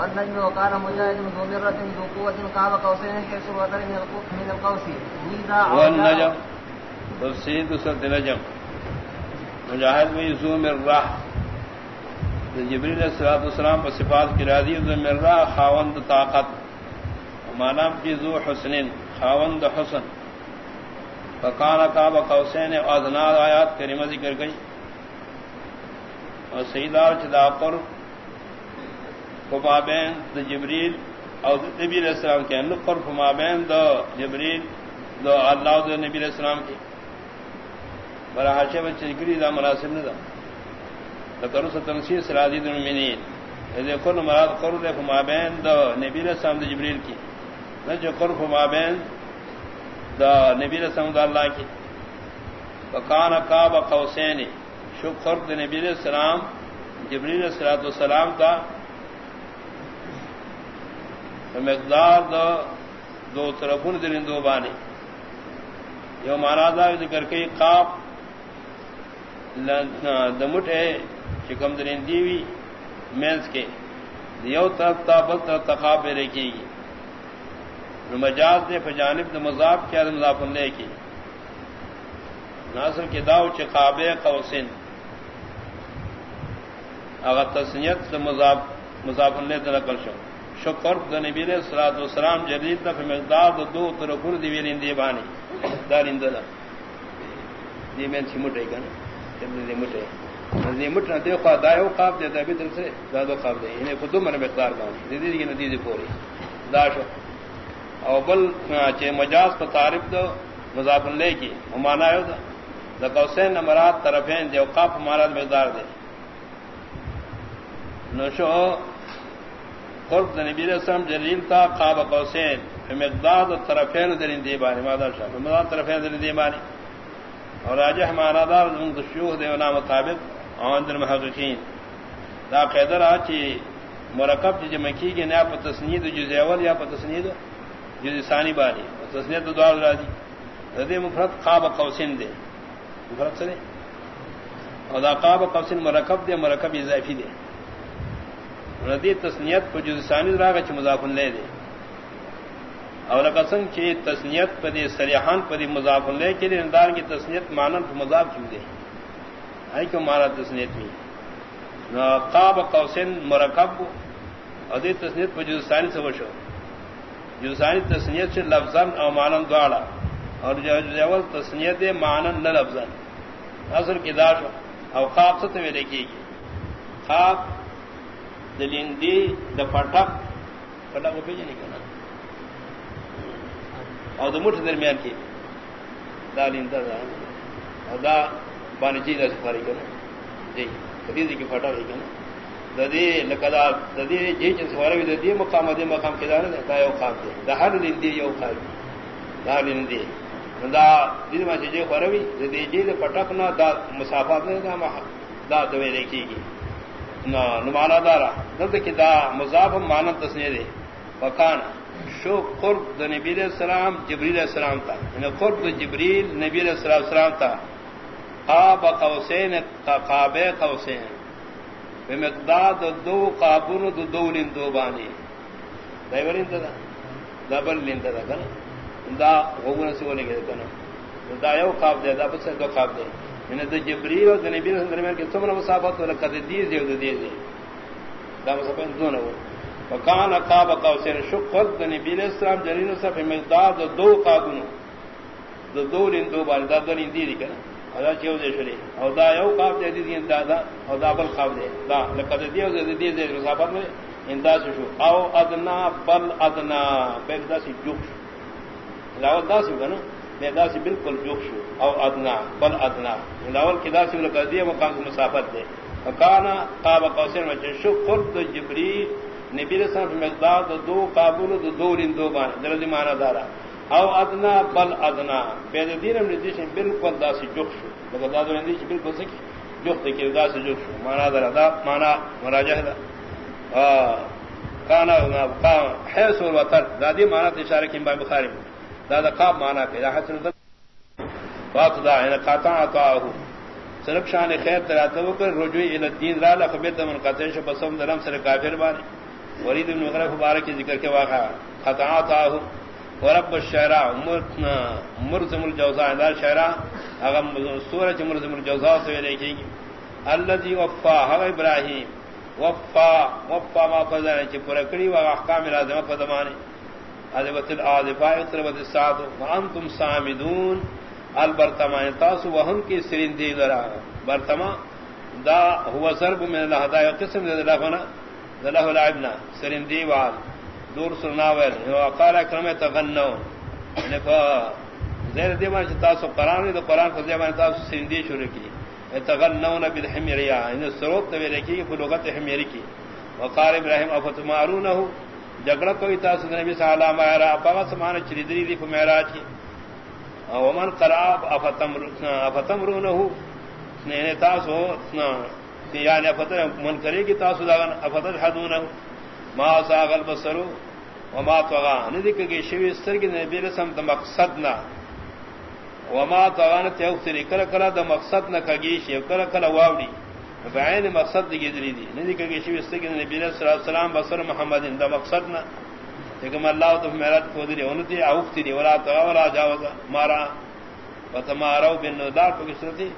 والنجم وقال مجاهد ذو مرة ذو قوة قاب قوسين حيث الوتر من القوس. والنجم. تفسير سورة النجم مجاہد میں ذو مرہ جبریل علیہ الصلوۃ والسلام پر صفات کی راضی ذو مرہ خاوند طاقت. مانا کی ذو حسن، خاوند حسن. فکان کعب قوسین ادنا آیات کریمہ ذکر گئی. اور سیدار چدا پر فمابین دا جبریل اور نبی علیہ السلام کے نقر فمابین دا جبریل دا اللہ دا نبی علیہ السلام کی برا حاشے بچے نکلی دا مناسب نہ دا لکر اس تنسیح سرادی دا المینین اذا کن مراد قرر فمابین دا نبی علیہ السلام دا جبریل کی نہ جو قرر فمابین دا نبی علیہ السلام دا اللہ کی وکان کعب قوسین. شکر دا نبی علیہ السلام، جبریل علیہ السلام کا مقدار دو دو طرفون دلین دو بانی یو مانا دا ذکر کئی قاب دمٹ ہے چکم دلین دیوی مینس کے۔ یو طرف تا بل طرف تقاب میں رکھے گی۔ مجاز نے فجانب دا مذاب کیا دا مضاف لے کی۔ ناصر کے داو چقاب قوسن اگر تسنیت دا مذاب مضاف لے دا نقل شو۔ شکر نبی علیہ الصلوۃ والسلام جدید تف مقدار دو دو طرفوں دی ویلین دی بانی دارین دلا دی میں سمٹے کنا جب دی مٹے دی مٹنا دی خوا دایو قاب دے تے بدر سے دا دو قاب دے انہیں خود من مقدار دا دی دی کی ندی دی پوری دا شو. او بل چے مجاز پر تعریف دو مضاف لے کی مانا ہے دا قوسین نمرات طرفین جو قاب ہمارا مقدار دے نو شو قرب نبی علیہ السلام جلیل تا قاب قوسین مقدار طرفین درین دیبانی مادا شاہ مقدار طرفین درین دیبانی اور راجہ ہمارا دار ان شوہ دے ونا مطابق آن در محققین. دا قیدر آچی مرکب جی جمکی کی نیا پا تسنید جزی اول یا پا تسنید جزی ثانی بانی تسنید دو دوار را دی دے مفرد قاب قوسین دے مفرد سے اور دا قاب قوسین مرکب دے مرکب اضافی دے ردی تسنیت کو جو ثانی راغ چ مضاف لے دے اور قسم کی تسنیت پدی سریحان پدی مضاف لے کے لیے اندار کی تسنیت مانن تو مضاف کیوں دے ہے کیوں مارا تسنیت میں قاب قوسین مرکب ادی تسنیت پر جو ثانی سے وشو؟ جو ثانی تسنیت سے لفظا او مانن دوڑا اور جو اول تسنیت مانن نہ لفظا. اصل کی داش او قاب سے تو لکھی گی قاب دلندی د پٹک پٹک کو پیجنے کا نا اور دمٹ درمیان کی دا لندا دا اور دا بانی چیز سفاری کرنا جی. خدیدی کی پٹا ہوئی کنا ددی لکدا ددی جی چ سوارے بھی ددی مقام دے مقام کے دار دا یو خاص دے دا ہر لندی یو خاص دا لندی دا دې ما چې جی خوروي دې جی د پټک نه دا مسافات نه دا ما دا دوی لیکيږي نمانا دارا. دلت کی دا مضاف مانت تسنی دے. وکان شو قرب دا نبی علیہ السلام، جبریل علیہ السلام تا. یعنی قرب دا جبریل نبی علیہ السلام تا. قاب قوسین قاب قوسین. بمقدار دا دو قابون دا دو لندو بانی. دا بلین دا. دا بل لند دا کنا دا غوگونا سوانے گئے کنا دا یو قاب دے، دا بس دو قاب دے. من د جبريل او د نبی صلی الله علیه وسلم کې څومره مسافت ولا کده دي دی او دي دي دا مسافت دونه و. وکانه قاب قوسین شقل د نبی صلی الله علیه جنین صف مقدار د دو قابونو. د دو لین دو باندې، دا د لین دي کنه. دا چې یو دې شری او دا یو قاب دې دي دا دا، او دا بل قاب دې دا، لکه دې او دې دې مسافت نه یعنی انداز شو. او ادنا، بل ادنا. په داسې جوخ لا داسې کنه. دا سے بالکل جوک شو، او ادنا، بل ادنا۔ لاول کی دا سے لقدیہ مقام سے مسافت دے۔ فکانا قاب قوسین میں شو قرب جبری نبی رسول اللہ مقدار دو دو قابل دو دو لین دو بان درجہ معنی دارا۔ او ادنا، بل ادنا۔ بے دین ہم نے بالکل دا سے جوک شو۔ لگا دا دو بالکل سکی۔ جوک تے کہ دا سے جوک شو۔ معنی دارا دا، معنی مراجعہ دا۔ کانا حیث والوتر دا دی معنی اشارہ کی بخاری میں دادا قاب مانا پہ حسن بات دا ان قاطع عطاہ سرب شان خیر ترا تو کر، رجوع ال الدین را لخبت من قطع بسم درم سر کافر بانی ولید بن مغرب مبارک کی ذکر کے واقعہ۔ خطاط آہو ورب الشعراء مرزم الجوزاء اندار شعراء اغم سورج مرزم الجوزاء سے دیکھیں گی۔ اللذی وفا حو ابراہیم۔ وفا وفا ما فضل چی پرکڑی و احکام لازمہ فضمانی عذبت العاذفاء اقتربت الساعت وانتم سامدون۔ البرتما تاسو وهم کی سرندی ذرا برتما دا هو ضرب من الله دا قسم دے لغنا ذلہ لعبنا سرندی وال۔ دور سرنا ول وقال اکرم تغنو۔ یعنی نفا زیر دیوان چ تاسو قران دے قران کو دیوان تاسو سرندی شروع کی۔ تغنون بالحمریا ان یعنی سروت تے لکھی کہ لغت حمری کی۔ وقال ابراہیم افتمارونه جگڑا کوئی تاسو نبی صلی اللہ علیہ وسلم پاوا سمان چریدری دی معراج کی؟ او من قراب افتم افتمرونه نے تاسو یعنی, یعنی افتر من کرے کی تاسو داغن افتر حدونه ما ساغ البصر وما طغى ندی کہ شوی سر سرگ نبی رسم د مقصد نہ وما طغى نہ تیوتری کلا کلا د مقصد نہ کگی شی کلا کلا واوڑی۔ بعین مقصد دی گدری دی. ندی کہ شوی سرگ نبی صلی اللہ علیہ وسلم بصر محمد دا مقصد نہ لیکن اللہ تو میرا کھودری اونتی اوفتی دی. ولا طغى ولا جاوز مارا وتمارو بن دار کو کسرتی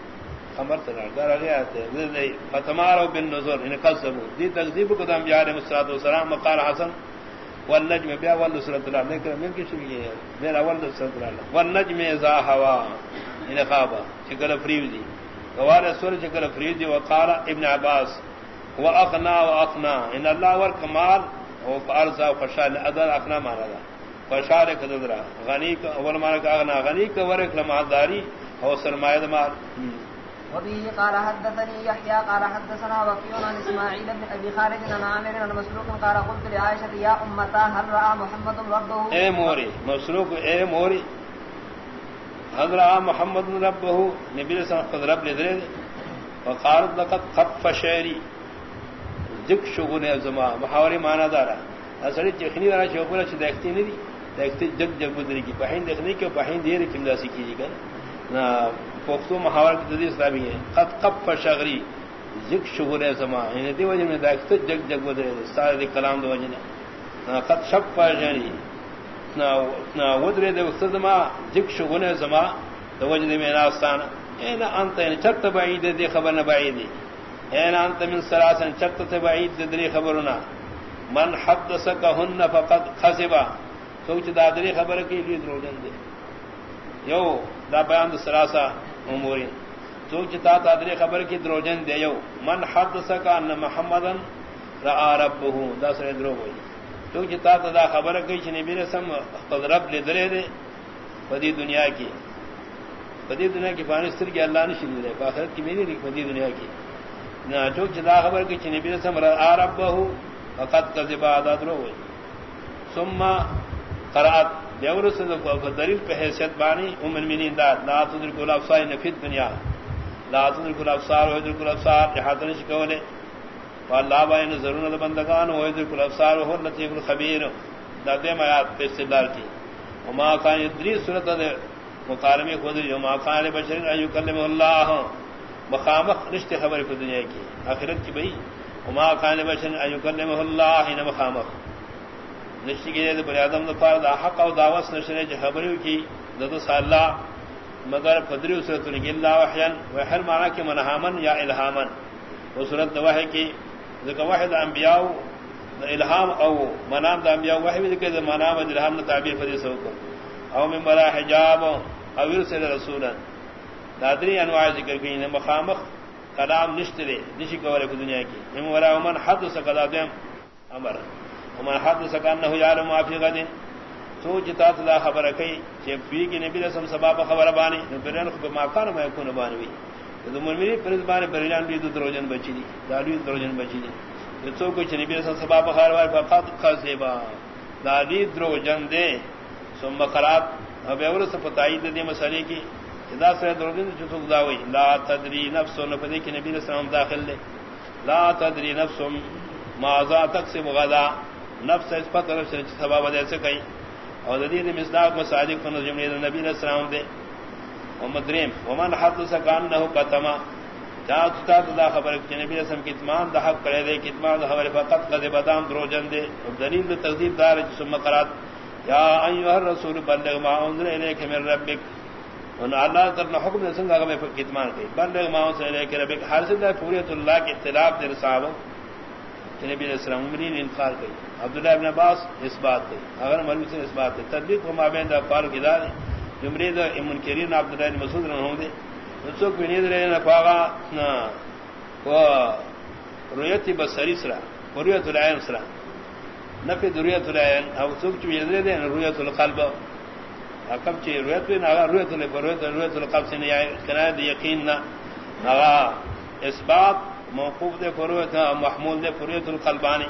خبر ترا دار گیا تے فتمارو بن نظر ان قصبو دی تکذیب یعنی کو دم یار مسرات و سلام مقال حسن. والنجم بیا ول سورۃ اللہ نے کہ من کی شوی ہے؟ میرا ول سورۃ اللہ والنجم اذا هوا ان یعنی خابا چکل فریو دی. قوال سور چکل فریو دی وقال ابن عباس واقنا واقنا ان اللہ ور کمال او فارزا فشال ادر اقنا مانا دا فشال کدرا غنی کا اول مانا کا اغنا غنی کا ورک لمالداری او سرمایہ مال۔ وبه قال حدثني يحيى قال حدثنا وكيع عن اسماعيل بن ابي خالد عن عامر بن مسروق قال قلت لعائشه يا امتا هل راى محمد ربه؟ اے موري مسروق اے موري هل محمد ربه نبي صلى الله عليه وسلم رب لدرے وقال لقد خف شعري ذک شغل زما محاورے معنی دارا۔ اصل چخنی والا شغل چ دیکھتی نہیں دی دیکھتے جگ جگ بدری کی بہن دیکھنے کے بہن دیر کمدا سیکھی گا جی نہ پختو محاور کی تدریس اسلامی ہے قد قب شغری ذک شغل زما۔ یعنی دی وجہ میں دیکھتے جگ جگ بدرے سارے کلام دو وجہ نے قد شب جانی ودرے دے وقت زما ذک شغل زما، تو وجہ میں راستان اے نہ انت یعنی چت بعید دی خبر نہ بعید اے انت من سراسن چت تے بعید دی خبرنا من حدثکهن فقد خسبا سوچ دادری خبر کی لی دروجن دے۔ یو، دا بیان دا سراسا اموری۔ تو چتا تادری خبر کی دروجن دے۔ یو، من حد سکا ان محمدن رآ ربہو۔ دا سر درو ہوئی۔ تو چتا تا خبر کی چھ نبی رسم خود رب لے درے دے فدی دنیا کی فدی دنیا کی فانستر کی اللہ نے شلی دے فاخرت کی میری لکھ فدی دنیا کی نا چوک چتا خبر کی چھ نبی رسم رآ ربہو فقط کذبا دا درو ہوئی ثم قرات بیور سے دلیل پہ حیثیت بانی ام المنین داد لا تدرک الابصار نفی الدنیا. لا تدرک الابصار و يدرك الابصار جہات نش کولے والله با ان ضرورت بندگان و يدرك الابصار و هو اللطيف الخبير دا دے آیات پہ استدلال کی. وما كان يدري سورۃ مقارمه خود جو ما كان بشر ان يكلم الله مخامخ رشتے خبر کو دنیا کی. اخرت کی بھئی. وما كان بشر ان يكلمه الله ان مخامخ. نشی کی دے بنی آدم دفار دا حق او دعوت نشنے جو خبریو کی. ددو ساللہ مگر قدری صورت نگی اللہ وحیان وحر معنی کی منحامن یا الہامن. وہ صورت دا وحی کی ذکر وحی دا انبیاء الہام او منام دا انبیاء وحی ذکر دا منام دا الہام دا تعبیر فدی سوکو او من بلا حجاب او ورسل رسولا. دادری انواع ذکر کی مخامخ کلام نشترے نشی کولے کو دنیا کی. من ورا من حد سکدا دیم امر. ومن حدث كانه يعلم ما في غد. سوچ تا تلا خبر کئی کہ پی کی نبی رسم سبب خبر بانی. برن خب ما کان ما یکون بانی تو مومنی پرز بانی برجان بھی دروجن بچی دی دالی دروجن بچی دی تو کو چ نبی رسم سبب خبر وار فقط قصبا دالی دروجن دے ثم قرات اب اور سے پتائی دے مسئلے کی اذا سے دروجن جو تو داوی لا تدری نفس نفدی کی نبی رسم داخل دے لا تدری نفس ما ذا تقسم غدا. نفس اس پر طرف سے سبب دے سے کئی اور دین مصداق مساجد کو جملے نبی علیہ السلام دے محمد ومن حدث کان نہ قتما دا خبر کہ نبی رسم کی کتمان دا حق کرے دے کہ کتمان دا خبر فقط قد بدام درو جن دے. دلیل دا تقدیر دار جسم قرات. یا ایوہ الرسول بلغ ما انزل الیک من ربک. ان اللہ تعالی حکم دے سنگا کہ کتمان کی. بلغ ما انزل الیک ربک. ہر سے پوریت اللہ کے اختلاف دے صحابہ کہ نبی علیہ السلام عمری نے انکار کی عبداللہ ابن عباس اس بات کی اگر مولوی سے اس بات ہے تدبیق و مابین دا پار کی دار جمری دا منکرین عبداللہ ابن مسعود رہوں دے. سوک بھی نیند رہے نفاغا رویت بسری سرا رویت العین سرا نفی درویت العین او سوک چو نیند رہے دے رویت القلب. کم چی رویت بھی ناغا رویت القلب رویت رویت القلب سے کنایت یقین نا ناغا اس بات موقوف دے فرویت محمول دے فرویت القلبانی.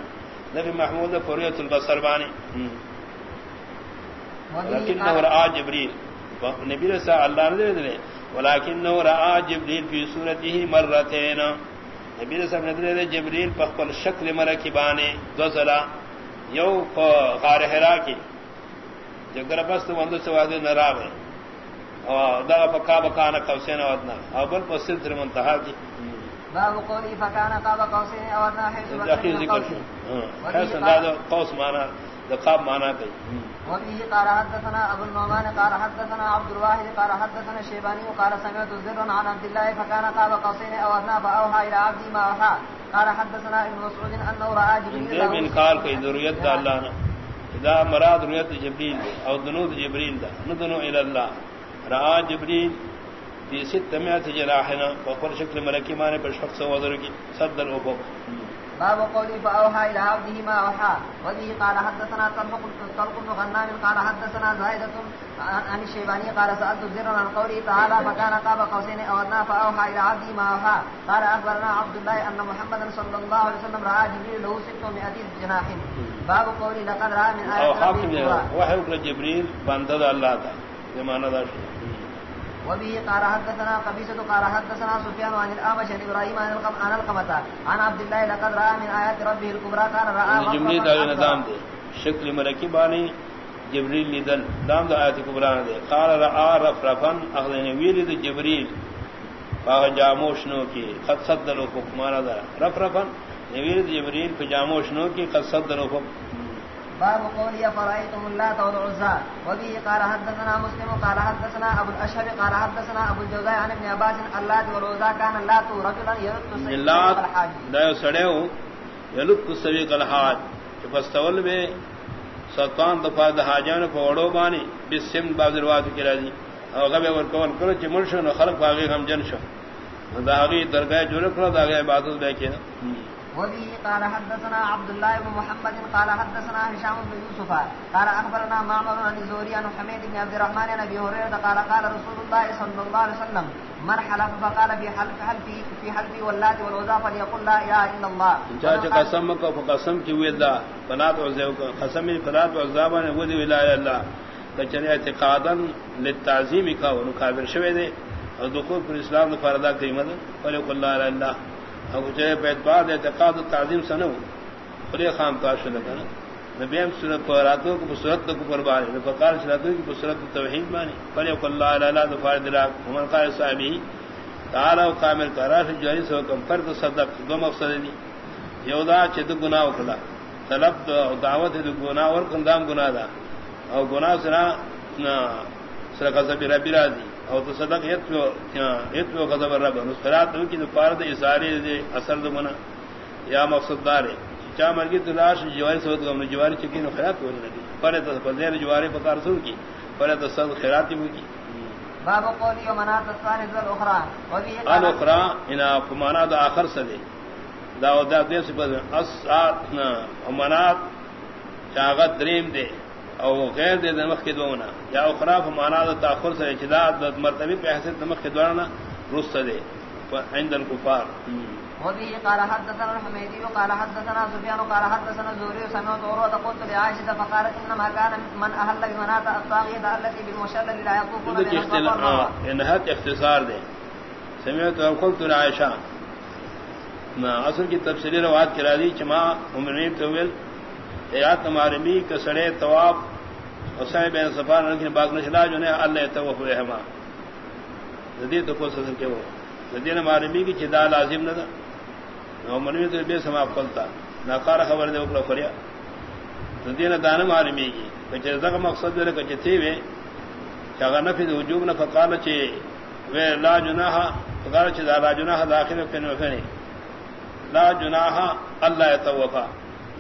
نفی محمول دے فرویت البصربانی لیکن نور آج جبریل. نبی رسا اللہ نے دے ولكنه راى جبريل في صورته مرتين نبی اللہ نے جبریل پخپل شکل مرکبانے دو زلا یو غار حرا کی جگر بست وند سے واد نراغ اور دا پکا بکانا قوسین ودنا بل پر سدر منتہا کی باب قولی فکانا قاب قوسین ودنا حیث ذکر قوس مانا دا قاب مانا کئی وبه قال حدثنا ابو النعمان قال حدثنا عبد الواحد قال حدثنا الشيباني قال سمعت الزر عن عبد الله فكان قاب قوسين او ادنى فاوحى الى عبدي ما اوحى قال حدثنا ابن مسعود انه راى جبريل من قال في ذريت الله اذا مراد ذريت جبريل او ذنود جبريل ده ندنو الى الله راى جبريل في 600 جراحنا وقال شكل ملكي مانے پر شخص کی صدر باب قولي فأوحى إلى عبده ما أوحى. وذي قال حدثنا طلق بن غنام قال حدثنا زائدة عن الشيباني قال سألت الزر عن قوله تعالى فكان قاب قوسين أو أدنى فأوحى إلى عبده ما أوحى. قال أخبرنا عبد الله أن محمدا صلى الله عليه وسلم رأى جبريل له ست مئة جناح. باب قولي لقد رأى من آيات ربه وحي جبريل بندد الله تعالى زمانه ذا وبه قال حدثنا قبيسة قال حدثنا سفيان عن الأعمش عن إبراهيم عن القمة عن عبد الله لقد رأى من آيات ربه الكبرى كان رأى جملي دا نظام دي. شكل مركي باني جبريل لدن. دام دا آيات الكبرى دي. قال رأى رفرفا أخذني ويلد جبريل. فاغ جاموش نو کی قد صدر حکمانا دا رفرفا ویلد جبريل فجاموش نو کی قد صدر حکم باب قولي فرأيتم اللات والعزى. وبه قال حدثنا مسلم قال حدثنا أبو الأشهر قال حدثنا أبو الجوزاء عن ابن عباس اللات والعزى كان اللات رجلا سبيق الحاج. لا يسعيه يلد سبيق الحاج. فاستول بے سلطان دفاع دہاجان فوڑو بانی بسم بعض الواد کی راضی اور غبے ورکول کرو چ مرشو نو خلق باغی ہم جن شو. داغی درگاہ جوڑ کرو داغی عبادت بے کینا وبه قال حدثنا عبد الله بن محمد قال حدثنا هشام بن يوسف قال اخبرنا معمر عن الزهري عن حميد بن عبد الرحمن عن ابي هريره قال قال رسول الله صلى الله عليه وسلم من حلف فقال في حلف حلفي في حلفي واللات والعزى فليقل لا اله الا الله. جاء قسم کو قسم کی ودا فلات وعزى قسم فلات وعزى نے ودی لا اله الا الله کچنے اعتقادا للتعظیم کا وہ کافر شوی دے اور دخول پر اسلام فرضا قیمت فليقل لا اله الا الله اب جے بیت بعد اعتقاد و تعظیم سنو خلی خام کا تاشو لگا نبی ہم سورت پر راتوں کو بصورت کو قربانی نبی فقال سلاتوں کی بصورت توحید مانی فلی قل اللہ علیہ اللہ دفار دراک۔ ومن قال صحابی تعالی و کامل کراش جوہری سو کم فرد صدق۔ دو مقصد دی۔ یودا چھ دو گناہ اکلا طلب دعوت دو گناہ ورکن دام گناہ دا۔ او گناہ سنا سرا قصبی ربی را دی او تصدق یتو یتو غضب رب نصرات کی تو فرض اشارے دے اثر دو منا یا مقصد دار چا مرگی تلاش جواری سوت گم جواری چکی نو خیرات ہو لگی پر تو فزیر جواری پکار سو کی پر تو صد خیرات ہی کی باب قولی و منات الثالث الاخرى. وبه الاخرى ان فمانا دا اخر سدے دا او دا دے سے اس اتنا منات چاغت دریم دے او غیر دے دمخ کے دونا یا اخراف مانا دا تاخر سے اجداد مرتبی پہ حیثیت دمخ کے دونا رست دے عند الكفار وبه قال حدثنا الحميدي وقال حدثنا سفيان قال حدثنا الزهري سمعت عروة قلت لعائشة فقالت إنما كان من أهل بمناة الطاغية التي بالمشلل لا يطوفون الصفا انہت اختصار دے سمعت قلت لعائشة اصل کی تفسیری روایت کرا دی چما عمرین تویل حیات معرمی کا سڑے طواف حسین بین صفار رکھنے باغ نشلا جو نے اللہ توف رحما جدید تو کو سدن کے وہ؟ دین معلومی کی چدا لازم نہ نو منوی تو بے سما پلتا۔ ناکار خبر دے اوپر فریا۔ دین دان معلومی کی۔ کہ زغ مقصد دے کہ تی وے۔ چاغ نہ فی وجوب نہ، فقال چے وے لا جناح، فقال چے لا جناح داخل پہ نہ فنی لا جناح، اللہ يتوفى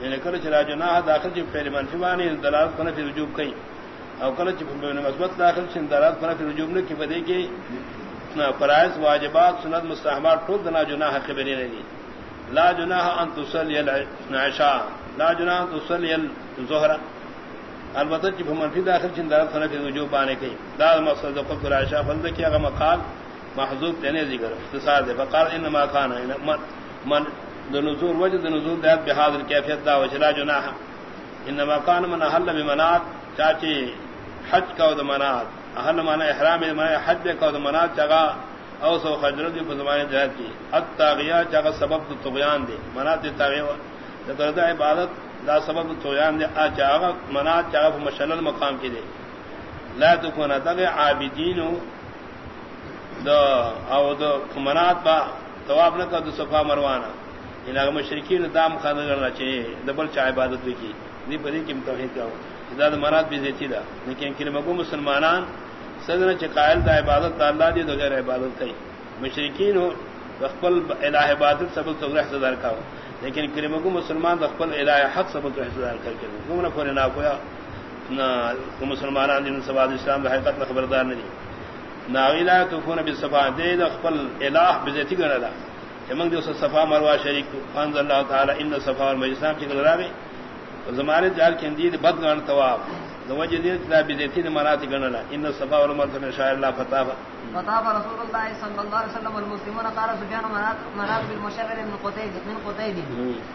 یعنی کل چ لا جناح داخل چ پہلے منفی وانی دلالت کرنے فی وجوب کئی او کل چ مثبت داخل چ دلالت کرنے فی وجوب نہ کی بدے کی فرائض واجبات، سنت، مستحبات ٹول دنا جناح خبریں نہیں لا جناح ان تصلي العشاء. لا جناح ان تصلي الظهر. البتہ جب منفی داخل چن دار خنا کے وجوب بانے کی دا مقصد قلت العشاء فضل کیا غ مقال محذوب دینے ذکر. اختصار دے فقال انما كان یعنی من من نزول وجد نزول ذات بهذا الكيفيه دا وجلا جناح انما كان من اهل بمنات چاچی حج کا ودمنات اہل مانا احرام مانا حج کا ودمنات چگا او سو خجرت کو زمانے جہاد کی التاغیہ چگا سبب تو طغیان دے منات تاغیہ ذکر عبادت، دا سبب تو طغیان دے ا چاغا منات چاغا مشلل مقام کی دے لا تكون تغ عابدین دا او دا منات با، ثواب نہ کر صفا مروانہ یعنی ان مشرکین دام خانہ کرنا چاہیے دبل چا عبادت بھی کی نہیں بری کی توحید کا زیادہ مراد بھی دیتی دا لیکن کہ مگو مسلمانان سدن چقائل دا عبادت دا اللہ دی غیر عبادت کئی مشرکین ہو رقبل الہ عبادت سبق تو رحص دار کا ہو لیکن کریم کو مسلمان رقبل الہ حق سبق رحص دار کر کے گم نہ کھولے نہ کویا نہ مسلمان دین سواد اسلام حقیقت خبردار نہیں نہ الہ تو بھی صفا دے رقبل الہ بزیتی گنا جمنگ دو صفا مروا شریک انزل اللہ تعالی ان صفا اور اسلام کی گزراوے زمانے جال کے اندید بد گان ثواب وجہ دین لا بیزتی مرات گنلا ان الصفا والمروه من شاء الله فتاب فتاب رسول الله صلى الله عليه وسلم والمسلمون قال سفيان منات منات بالمشغل من قتيب من قتيب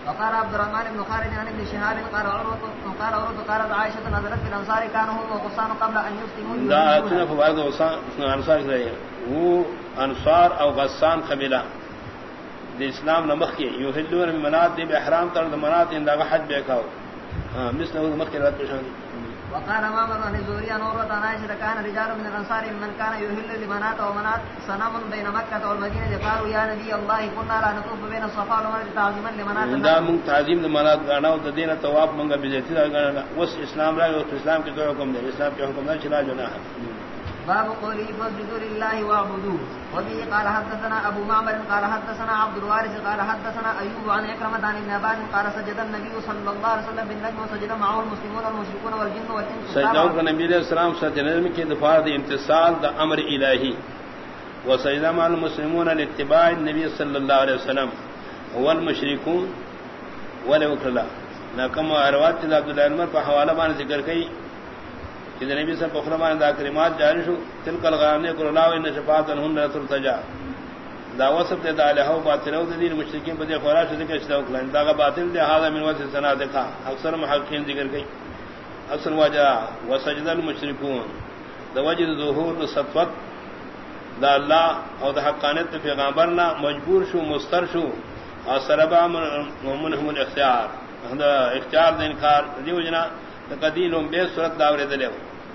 وقال عبد الرحمن بن خالد عن ابن شهاب قال عروه قال عروه قال عائشه نزلت في الانصار كانوا هم وغصان قبل ان يسلموا لا اتنا فوائد غصان انصار انصار او غسان اسلام نمخ کے یحلون من منات دی احرام تر منات ان دا حج بے ہاں مثل مخ کے رات پیشانی وقال ما من الزوري نورة عائشة كان رجال من الأنصار من كان يهل لمنات ومنات صنم بين مكة والمدينة قالوا يا نبي الله كنا لا نطوف بين الصفا والمروة تعظيما لمنات دا من تعظيم لمنات غنا ودين الطواف من بزيت غنا وس اسلام لا اسلام کے حکم دے اسلام کے حکم دے چلا جنا ہے باب قوله فاسجدوا لله واعبدوه. وبه قال حدثنا ابو معمر قال حدثنا عبد الوارث قال حدثنا ايوب عن اكرمه عن ابن عباس قال سجد النبي صلى الله عليه وسلم بالنجم وسجد معه المسلمون والمشركون والجن والانس سجدوا النبي عليه السلام سجد کی دفاع امتصال دا امر الہی. وسجد مع المسلمون لاتباع النبي صلى الله عليه وسلم. والمشركون ولو كلا نکم روایت عبد الله عمر پر حوالہ بان ذکر کئی کہ نبی صاحب بخرمان دا کلمات جاری شو تلک الغانے کو لاو ان شفاعت انہن رسول تجا۔ دا وصف دے دا لہو باطل او دین مشرکین بدے خورا شد کہ اشتاو کلان دا باطل دے ہاذا من وجه سنا دکھا اکثر محققین ذکر گئی اصل وجہ وسجد المشركون دا وجہ ظہور سطوت دا اللہ او دا حقانیت پیغمبرنا مجبور شو، مستر شو۔ اور سربا منهم الاختیار۔ دا اختیار دا انکار، دیو جنا قدیم بے صورت داورے دلے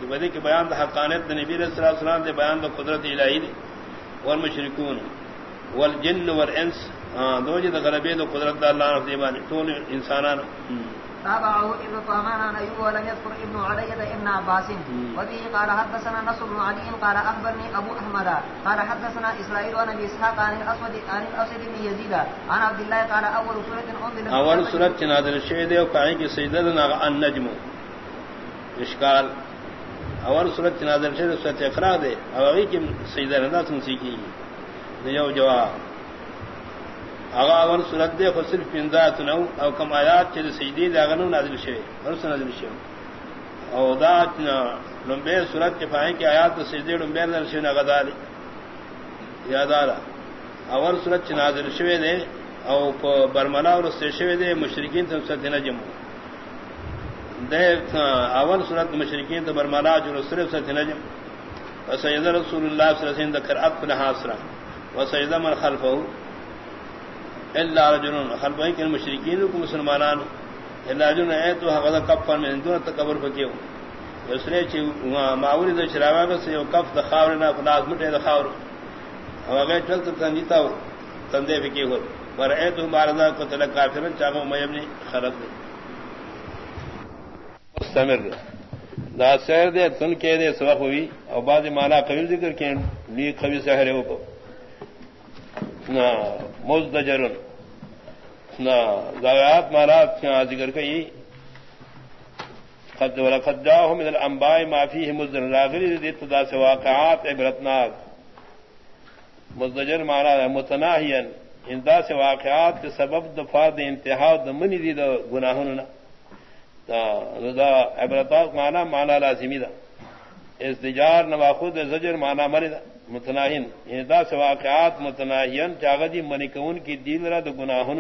کہ بدی کے بیان دا حقانیت نبی علیہ وسلم دے بیان دا قدرت الہی دے والمشرکون والجن والانس دو جے دا غلبے دا قدرت دا اللہ نے دیوان طول انسانان۔ تابعه ابن طهمان عن ايوب ولم يذكر ابن علي ابن عباس۔ وفيه قال حدثنا نصر بن علي قال اخبرني ابو احمد۔ قال حدثنا اسرائيل عن ابي اسحاق عن الاسود عن الاسود بن يزيد عن عبد الله قال اول سوره انزلت اول سوره نازل شهد وقعي سجدہ النجم۔ اشکال۔ اور صورت نازل سے سورت اقرا دے اور کی سجدہ رضا سن سیکھی دیو جواب. اغا اور صورت دے فصل پندا نو او کم آیات چے سجدی دے اغنو نازل شے اور سن نازل شے او دا لمبے صورت کے پائیں کہ آیات سجدی لمبے نازل شے نغدالی یاد آ اور صورت نازل شے دے او برملا اور سے شے دے مشرکین تے سد نجم اول صورت مشرقین تو برمالا جو صرف سے نجم و سید رسول اللہ صلی اللہ علیہ وسلم ذکر اب حاصرہ و سید من خلف اللہ رجل خلف کہ مشرقین کو مسلمانان۔ اللہ رجل اے تو حقد کف میں ہندو تکبر پکیو۔ دوسرے چ معوری دے شراوا کو سے کف دخاور نہ خلاص مٹے دخاور اگر چل تو تنجیتا ہو، تندے بھی ہو پر اے تو ماردا کو تلک کافر چاہو میمنی خرد مستمر دا سیر دے، تن کے دے، سبق ہوئی۔ اور بعد مانا قبیل ذکر کے لی خبی سہرے ہو کو نہ مزدجرن۔ نہ ضایات مارا ذکر کئی خد ولقد جاءهم من الانباء ما فيه مزدر راغلی دی ابتدا سے واقعات عبرتناک۔ مزدجر مانا متناہیا۔ اندا سے واقعات کے سبب دفاع د انتہا د منی دی د گناہوں نہ دا عبرتات مانا مانا لازمی دا. ازدجار نواخود زجر مانا منی دا. متناہن اندا یعنی سے واقعات متناہیا چاغدی منی کون کی دین را دا د گناہوں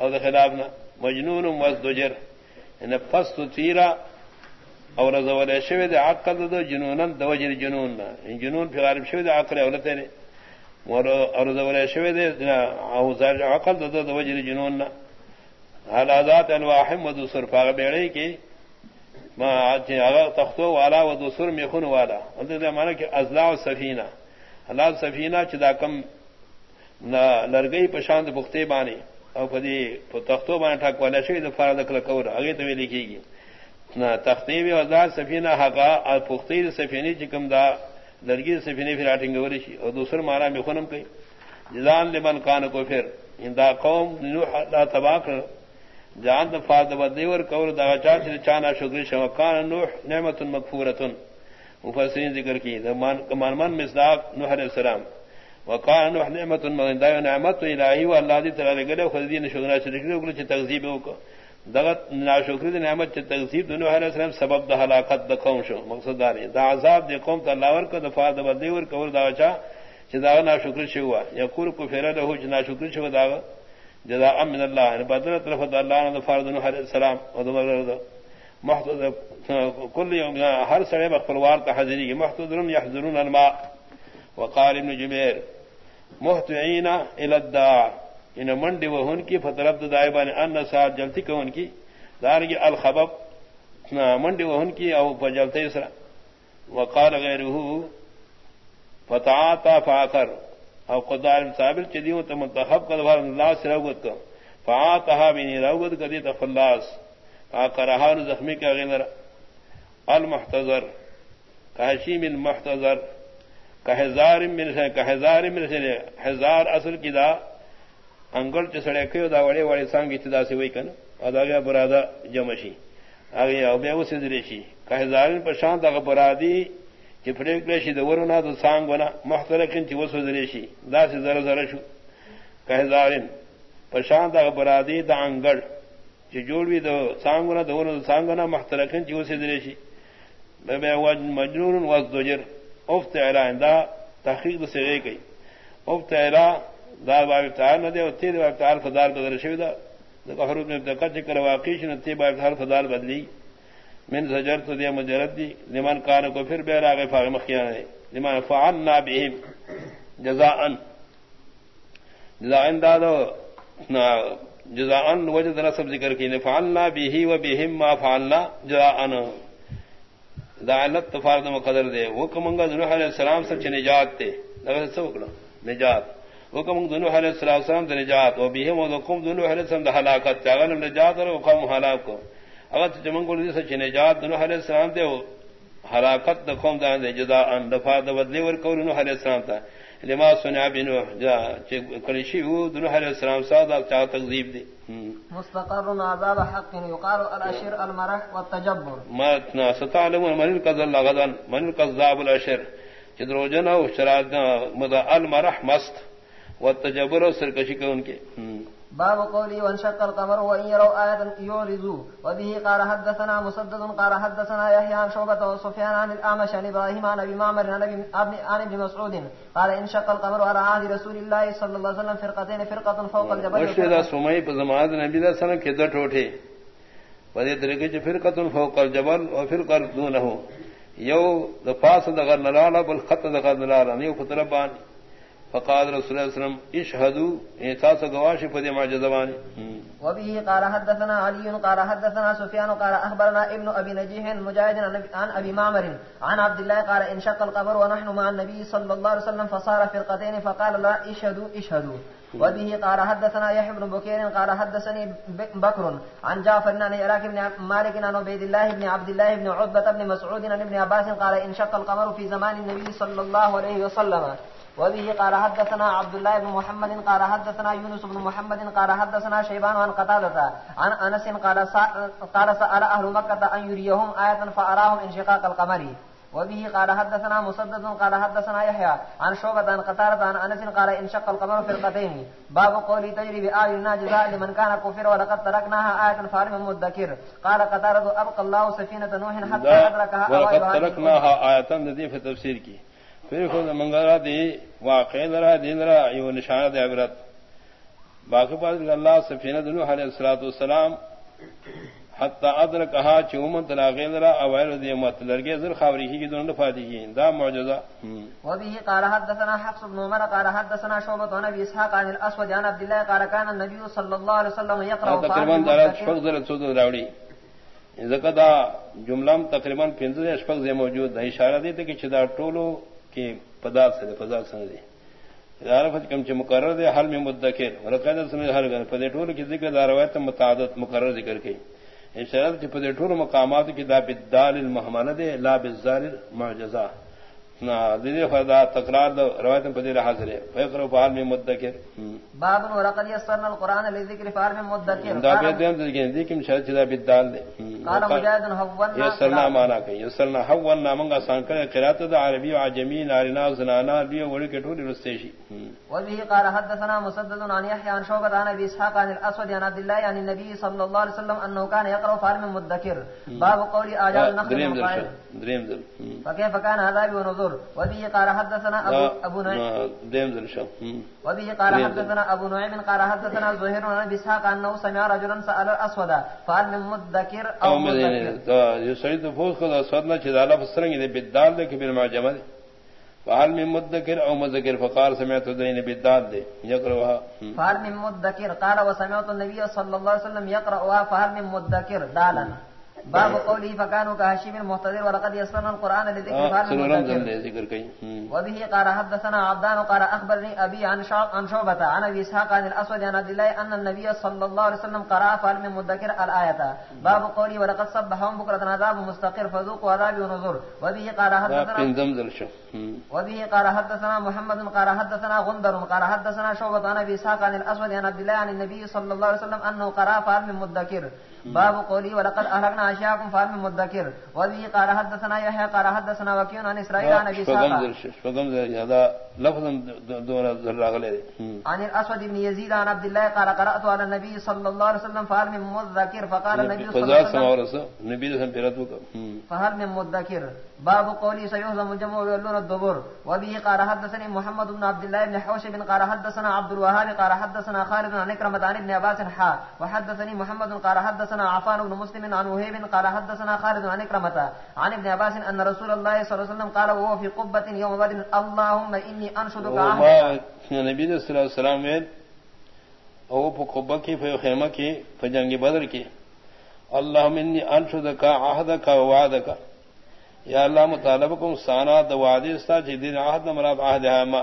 اور خلاف نہ مجنون مزدجر. یعنی ان فست تیرا اور زول شوی د عقل د جنون د وجر جنون نا. یعنی جنون پھر غالب شوی د عقل اولته نے اور اور شوی د او زار عقل د د وجر جنون نا. حال ذات الواح مدسر فاغ بیڑی کی ما اگر تختو والا و دوسر میخون والا. انت دا مانا کہ ازلا و سفینہ. حلال سفینہ چدا کم لرگئی پشاند بختے بانی. او پدی تختو باندې ټاک ولا شي د فرض کله کور هغه ته ویل کیږي تختی وی وزار سفینه حقا او پختی سفینه چې کوم دا لرگی لړګي سفینه پھر اٹنګ وري شي او دوسر مارا می خونم کوي جزان لمن کان کو پھر اندا قوم نوح لا تباک جان د فاد ودی ور کور دا چا چې چانا شکر شو کان نوح نعمت مغفوره مفسرین ذکر کی د کمان من مصداق نوح علیہ السلام. وقال نوح نعمت دا نعمت الہی و اللہ دی تعالی گلے خود دی نشکر شرک کو چ تکذیب کو دغت ناشکر دی نعمت چ تکذیب دونوں علیہ السلام سبب د ہلاکت د قوم شو. مقصد دار دا عذاب دی قوم تے اللہ ور کو دفاع د بدی ور کور دا چا چ دا ناشکر شو ہوا یقول کو پھر له چ ناشکر شو دا جزاء من اللہ یعنی ان بدر طرف د اللہ نے فرض نوح علیہ السلام و دمر محتض کل یوم ہر سڑے بخلوار تحذری محتضرون يحذرون الماء. وقال ابن جبیر محتعین الداع ان منڈی وہ کی فترب دائبہ ان ان سات جلتی کو ان کی دار کی الخبب منڈی وہ کی، او جلتے اسرا وقال غیره فتعاتا فاخر. او قدار صابر چدیو تو منتخب کا دبار اللہ سے روگت کو فعاتها بنی روگت کا دیتا فلاس آقرہان زخمی کا غیر المحتضر. کاشیم المحتضر. ہزار ہزار ہزار اصل کی دا انگل چڑے کھو دا وڑے وڑے سانگ ابتدا سے وہی کن. ادا گیا برادا جمشی آگے ابے وہ سدریشی کہ ہزار پرشانت اگر برادی چپڑے کلیشی دا ورنا تو سانگ بنا محترکن چی وہ سدریشی دا سے ذرا ذرا شو، کہ ہزار پرشانت اگر برادی دا انگل چی جوڑ بھی دو سانگ بنا دا ورنا تو سانگ بنا محترکن چی وہ سدریشی مجنون واز دو جر، افت دا تحقیق سے گئی گئی افت دار باب افتار نہ دے اور تیر باب افتار فدار بدل شویدہ حروف میں دقت چکر واقعی نہ تی باب افتار فدار بدلی۔ من زجر تو دیا مجرد دی، لمن کان کو پھر بیر آگے فاغ مخیان ہے لمن فعلنا بهم جزاء. جزاء دادو جزاء وجد نصب ذکر کی فعلنا به و بهم ما فعلنا جزاء. دالت تفارد مقدر دے. وہ کمنگا دنو علیہ السلام سب سچ نجات تے سوکڑا نجات. وہ کمنگ دنو علیہ السلام تے نجات. وہ بھی وہ قوم دنو علیہ السلام دا ہلاکت تے اگر نجات اور قوم ہلاک کو اگر جمنگو دی سچ نجات دنو علیہ السلام تے ہلاکت دا قوم دا دے جدا ان دفاع دا بدلی ور کو دنو علیہ السلام تے لما سنع بنو جا کلیشی ہو دنو علیہ السلام سادا چا تکذیب دی مستقر عذاب حق يقال الاشر المرح والتجبر۔ ما ستعلم من الكذب غدا من الكذاب الاشر۔ جدروجن او شراد مذا المرح مست۔ والتجبر سرکشی کے۔ باب قولی وانشق القمر وان يروا آية يعرضوا وبه قال حدثنا مسدد قال حدثنا يحيى عن شعبة وسفيان عن الأعمش عن إبراهيم عن أبي معمر عن ابن مسعود. قال انشق القمر على عهد رسول الله صلى الله عليه وسلم فرقتين فرقة فوق الجبل وشهد سمي بزمان النبي صلى الله عليه وسلم كده ٹوٹے. ودی طریقے فرقة فوق الجبل وفرقة دونه. یو دفاس دغر نلالا بل خط دغر نلالا. نیو خطربان فقال رسول الله صلى الله عليه وسلم، اشهدوا. یعنی احساس گواش فدی معجزوان وبه قال حدثنا علي، قال حدثنا سفيان، قال اخبرنا ابن ابي نجيح، مجاهد عن ابي معمر، عن عبد الله قال ان شق القبر ونحن مع النبي صلى الله عليه وسلم فصار فرقتين، فقال لا، اشهدوا اشهدوا. وبه قال حدثنا يحيى بن بكير، قال حدثني بكر، عن جعفر بن عراك بن مالك بن عبيد الله بن عبد الله بن عتبة بن مسعود بن ابن عباس، قال ان شق القمر في زمان النبي صلى الله عليه وسلم. وبه قال حدثنا عبد الله بن محمد قال حدثنا يونس بن محمد قال حدثنا شيبان عن قتادة عن انس قال قال سأل اهل مكة ان يريهم آية فاراهم انشقاق القمر. وبه قال حدثنا مسدد قال حدثنا يحيى عن شعبة عن قتادة عن انس قال انشق القمر فرقتين. باب قولي تجري بآينا جزاء لمن كان كفر ولقد تركناها آية فارم مدكر. قال قتادة ابقى الله سفينة نوح حتى ادركها ولقد تركناها آية في تفسير کی. پھر خود منگلا دی واقع درا دین را یو نشان دے عبرت باقی بات اللہ سفینہ دنو علیہ الصلوۃ والسلام حتی ادر کہا چومن تلاغی درا اوائل دی مت لرگے زر خبری کی دون فادی کی۔ دا معجزہ۔ و به قال حدثنا حفص بن عمر قال حدثنا شعبہ عن ابي اسحاق عن الاسود عن عبد الله قال كان النبي صلى الله عليه وسلم يقرا تقریباً درا شفق زر سود راوی زکدا جملہ تقریباً 15 اشفق سے موجود ہے اشارہ دیتے کہ چدا ٹولو کہ پدا سے پدا سن دے عرفت کم چ مقرر دے، حل میں مدکر۔ رقید سن ہر گن پدے ٹول کی ذکر دار روایت متعدد مقرر ذکر کی۔ اشارت کہ پدے ٹول مقامات کی دا بالدال المحمل دے، لا بالزال معجزہ حاضر ہے فقر میں مدکر. باب القران میں مدکر. دا دین دے قال معنا کہ سان قرات دا عربی و عجمی نارنا زنانا بھی وڑ کے ٹولی رستیشی وبه قال حدثنا مسدد عن يحيى عن شعبة عن ابي اسحاق عن الاسود عن عبد الله عن النبي صلى الله عليه وسلم انه كان يقرا فعل من مدكر باب قول اجال النخل دريم درشا دريم در فكيف كان عذاب ونذر وبه قال حدثنا ابو ابو نعيم. دريم درشا وبه قال حدثنا ابو نعيم قال حدثنا زهير عن ابي اسحاق انه سمع رجلا سال الاسود فعل من مدكر او مدكر؟ يسعد فوق الاسود لا چدالا فسرنگ دے بدال دے کہ بالمعجمہ فعل من مدکر او مذکر فقال سمعت دین بالدال دے یقرأها فعل من مدکر قال وسمعت النبي صلى الله عليه وسلم يقرأها فعل من مدکر دالا. باب قوله فكانوا كهشيم المحتضر ولقد يسرنا القرآن لذكر فعل ذكر كي. وبه قال حدثنا عبدان قال أخبرني أبي عن عن شعبة عن أبي إسحاق عن الأسود عن عبد الله أن النبي صلى الله عليه وسلم قرأ فعل من مدكر الآية. باب قوله ولقد صبحهم بكرة عذاب مستقر فذوقوا عذابي ونذر. وبه قال حدثنا وبه قال حدثنا محمد قال حدثنا غندر قال حدثنا شعبة عن أبي إسحاق عن الأسود عن عبد الله عن النبي صلى الله عليه وسلم أنه قرأ فعل من مدكر. باب قولی ولقد اهلكنا اشياءكم فهم مذكر وذي قال حدثنا يحيى قال حدثنا وكيع عن اسرائيل عن هذا لفظ دون ذراغله عن الاسود بن يزيد عن عبد الله قال قرات على النبي صلى الله عليه وسلم فهل من مذكر؟ فقال النبي صلى الله عليه وسلم الله عليه وسلم فهل من مذكر؟ باب قولی سيهزم الجمع ويولون الدبر. وبه قال حدثني محمد بن عبد الله بن حوشب قال حدثنا عبد الوهاب قال حدثنا خالد عن اكرمه عن ابن عباس حا وحدثني محمد قال حدثنا عفان بن مسلم عن وهيب قال حدثنا خالد عن اكرمه عن ابن عباس ان رسول الله صلى الله عليه وسلم قال وهو في قبه يوم بدر اللهم اني عهدك نبی صلی اللہ علیہ وسلم میں او په قبه کې په خیمه کې په جنگ بدر کې اللهم اني انشدك عهدك ووعدك یا اللہ مطالبہ کو سانا د وعدے استا چې دین عہد مراد عہد ہما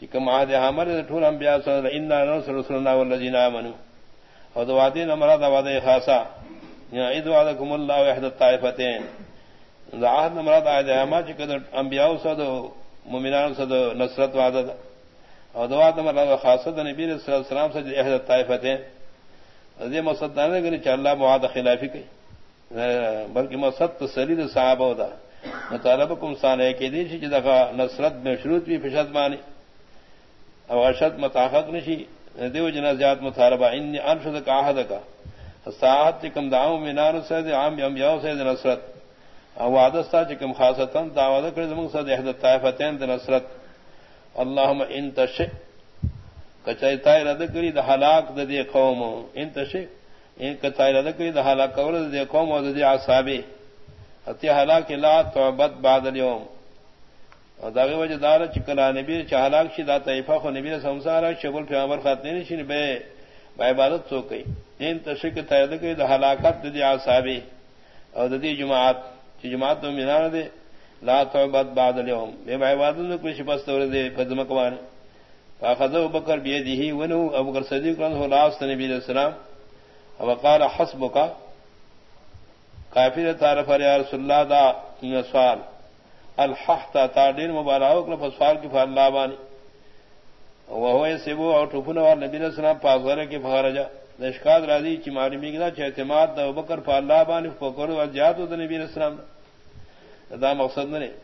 چې کوم عہد ہما ټول انبیاء صلی اللہ علیہ وسلم رسول الله والذین آمنوا اور دوادی نمرا دواد خاصا یا عید وعدکم اللہ وحد الطائفتین. عہد نمرا عہد احما چکد انبیاء صد مومنان صد نصرت وعدد اور دواد نمرا خاصا نبی صلی اللہ علیہ وسلم صد احد الطائفتین. رضی مقصد دانے گنی چا اللہ موعد خلافی کی بلکہ مقصد تسلید صحابہ ہوتا مطالبکم سانے کی دیشی چی دفع نصرت میں شروط بھی فشد مانی او ارشد متاحق نشی دیو جنا زیاد مطالبہ ان انشد کا عہد کا ساعت کم داؤ مینار سے عام انبیاء سے نصرت. او وعدستا چکم خاصتن دعوت کر زمن صد احد طائفتین د نصرت. اللهم ان تش کچای تای رد کری د ہلاک د دی قوم. ان تش ان کچای رد کری د ہلاک کور د دی قوم او د دی اصحاب اتی ہلاک لا تعبد بعد اليوم. اور داغے وجہ دار چکلا نبی چہلاک شی دا طیفہ خو نبی سمسارا شغل پیغمبر خاتین شی بے عبادت سو کئی دین تشک تید کئی دا ہلاکت دی اصحابی اور دی جماعت. چ جماعت تو مینار دے، لا توبت بعد اليوم بے عبادت نہ کچھ بس تو دے فضم کوان فاخذ ابو بکر بیدہ ونو ابو بکر صدیق رضی اللہ عنہ نبی علیہ السلام. وقال حسبك کافر تعرف یا رسول اللہ دا سوال. الحق تا دین مبارک نہ سوال کی فال اللہ بانی. وہ سبو اور ٹھپن نبی علیہ السلام پاک کے فخرجا نشکاد راضی چی معلومی کی چھ اعتماد دا بکر فا اللہ بانی فکر و جات دا نبی علیہ السلام دا. مقصد نہیں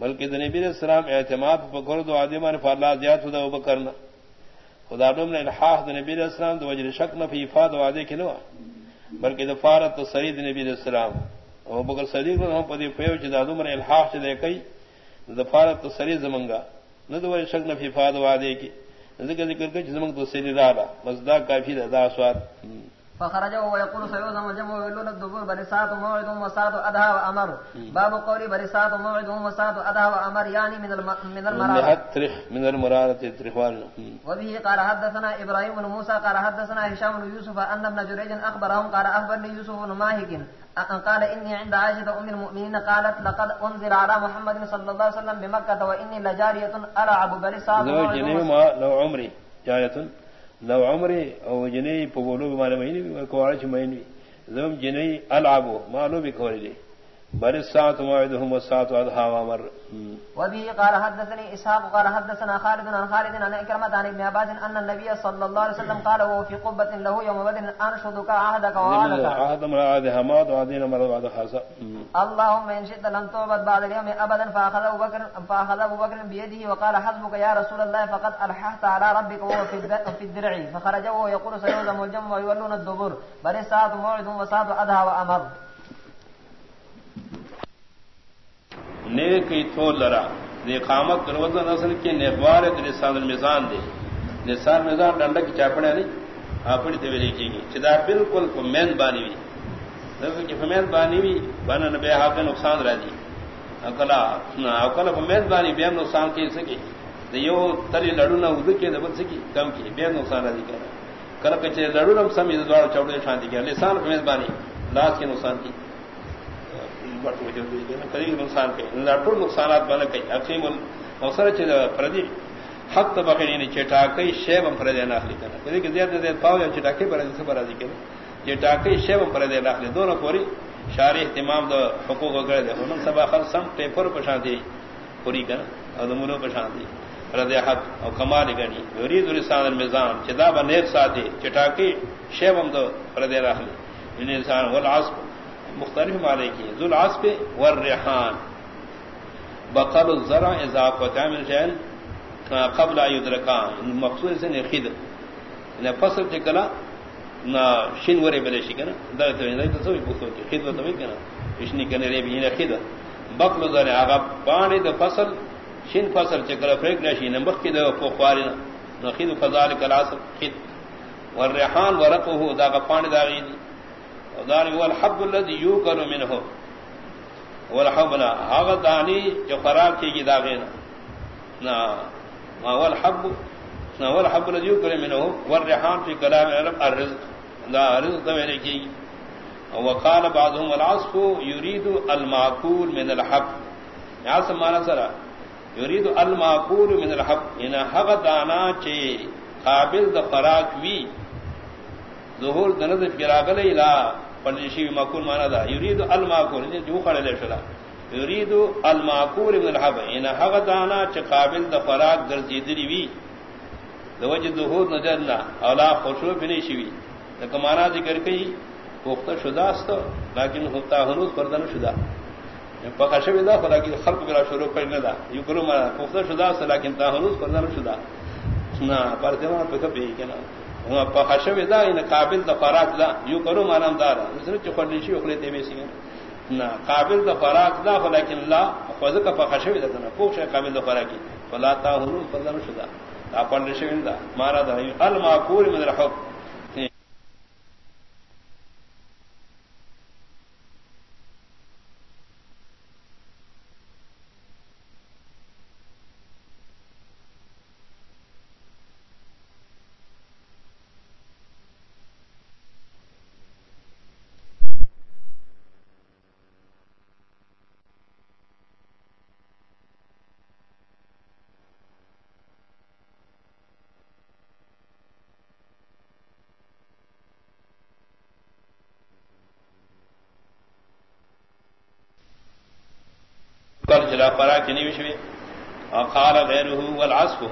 بلکہ دا نبی علیہ اعتماد فکر دو آدمان فا اللہ جات دا بکرنا خدا دوم نے الحاق دا نبی علیہ السلام دا وجر شک نفی افاد و آدے کی نوا بلکہ دا فارت سرید نبی علیہ السلام. او بکر صدیق نے ہم پدی فیو چی دا دوم نے الحاق چی دے کئی، دا فارت سرید زمنگا. ندو وجر شک نفی افاد و آدے کی. ذکر ذکر کے جسمک تو سری رالا دا کافی دا سواد۔ فخرج وهو يقول سيوزم الجمع ويقولون الدبور برسات موعد وسات أدها وأمر. باب قولي برسات موعد وسات أدها وأمر يعني من من المرارة. من المرارة ترخوان وبه قال حدثنا إبراهيم بن موسى قال حدثنا هشام بن يوسف أن ابن جريج أخبرهم قال أخبرني يوسف بن ماهك قال إني عند عائشة أم المؤمنين قالت لقد أنزل على محمد صلى الله عليه وسلم بمكة وإني لجارية ألعب برسات موعد لو عمري جارية. لو عمرے او جنئی پگولو مانے مہینے کوارچ مہینے زم جنئی العبو مالو بھی کھوری بل الساعة موعدهم والساعة أضحى وامر وبه قال حدثني إسحاق قال حدثنا خالد عن خالد عن إكرمة عن ابن عباس أن النبي صلى الله عليه وسلم قال وهو في قبة له يوم بدر أنشدك عهدك وعهدك. عهد من عهد حماد وعهدين من بعد خاصة. اللهم إن شئت لم تعبد بعد اليوم أبدا فأخذ أبو بكر فأخذ أبو بكر بيده وقال حسبك يا رسول الله فقد ألححت على ربك وهو في الدرع. فخرج وهو يقول سيوزم الجمع ويولون الدبر. بل الساعة موعد وساعة أدهى وأمر. نیک تھو لرا۔ دے قامت روزن اصل کے نیکوار دے نسان المیزان دے۔ نسان میزان ڈنڈا کی چاپڑے نہیں، اپنی تے ویلی کی گی چدا بالکل کو بانی وی دیکھو کہ فمین بانی وی بنا نبی حق نقصان رہ دی۔ اکلا اکلا فمین بانی، بے نقصان کی سکی۔ دیو تری لڑو نہ ود کے دبل سکی، کم کی۔ بے نقصان رہ دی کہنا کر کچے لڑو نم سمی دوار چوڑے شانتی کیا۔ لسان فمین بانی، لاس کے نقصان کی۔ نقصان کے نقصانات بن گئی حقیم موسر پردی۔ حق بکری نے یعنی چٹا کئی شیب ہم پردے ناخلی کرنا کدی کہ زیادہ زیادہ پاؤ یا چٹاکے پر سے برازی کرنا چٹا کئی شیب ہم پردے ناخلی دونوں پوری شاری اہتمام دو حقوق وغیرہ دے ہن سبا خر سم پیپر پشانتی پوری کرنا اور دمونوں پشانتی رضی حق اور کمال گنی۔ یرید لسان المیزان چدا بنیر ساتھی۔ چٹا کی شیب ہم دو پردے ناخلی یعنی انسان والعصب۔ مختلف معنی کی ذل عصب والریحان بقل الزرع اضافت من شین قبل یدرکان یعنی مقصود سے نخید نہ یعنی فصل چکلا نہ شین ورے بلے شی کنا۔ دا تو یعنی نہیں تو سوی پوچھو کہ خدمت تو کنا۔ اشنی کنے رے بھی نخید بقل الزرع اگا پانی دا فصل، شین فصل چکلا فریک نشی نمبر کی دا فوقواری نخید فذالک العصب خد والریحان ورقه، دا پانی دا غیدی دار هو الحب الذي يوكل منه. والحبنا هذا داني جو خراب کی کی داغینا. نا، ما هو الحب؟ نا، هو الحب الذي يوكل منه. والريحان في كلام العرب، الرزق. دا رزق تو کی وقال بعضهم العصف يريد الماكول من الحب. یا سمانا سرا، يريد الماكول من الحب. یعنی ان حق دانا چے قابل د خوراک وی. ظہور دند فراغل الى پنشی ماکول مانا دا. یرید الماکول یعنی جو خڑے لے شلا. یرید الماکول من الحب. یعنی ان حق دانا چ قابل د فراغ گرزیدلی وی دوج ظہور نظرنا اولا خوشو بنی شوی کہ مانا ذکر کئی پختہ شدہ است، لیکن ہوتا ہنوز پردن شدہ پخشو دا لیکن خلق برا شروع کرنے دا یو کرو مانا پختہ شدہ است، لیکن تا ہنوز پردن شدہ نہ پر دیوان پہ کبھی کنا پخشو دا ان قابل دا فراق دا یو کرو مانم دار مثل چ خلی شی اخلی تے میسی نا قابل دا فراق دا لیکن لا خود کا پخشو دا نا پوچھ قابل دا فراقی فلا تا ہن فضل شدا دا پڑھ شی دا مارا دا الماقول من الحق کل پرا کی نہیں وشوی. وقال غیره والعصف.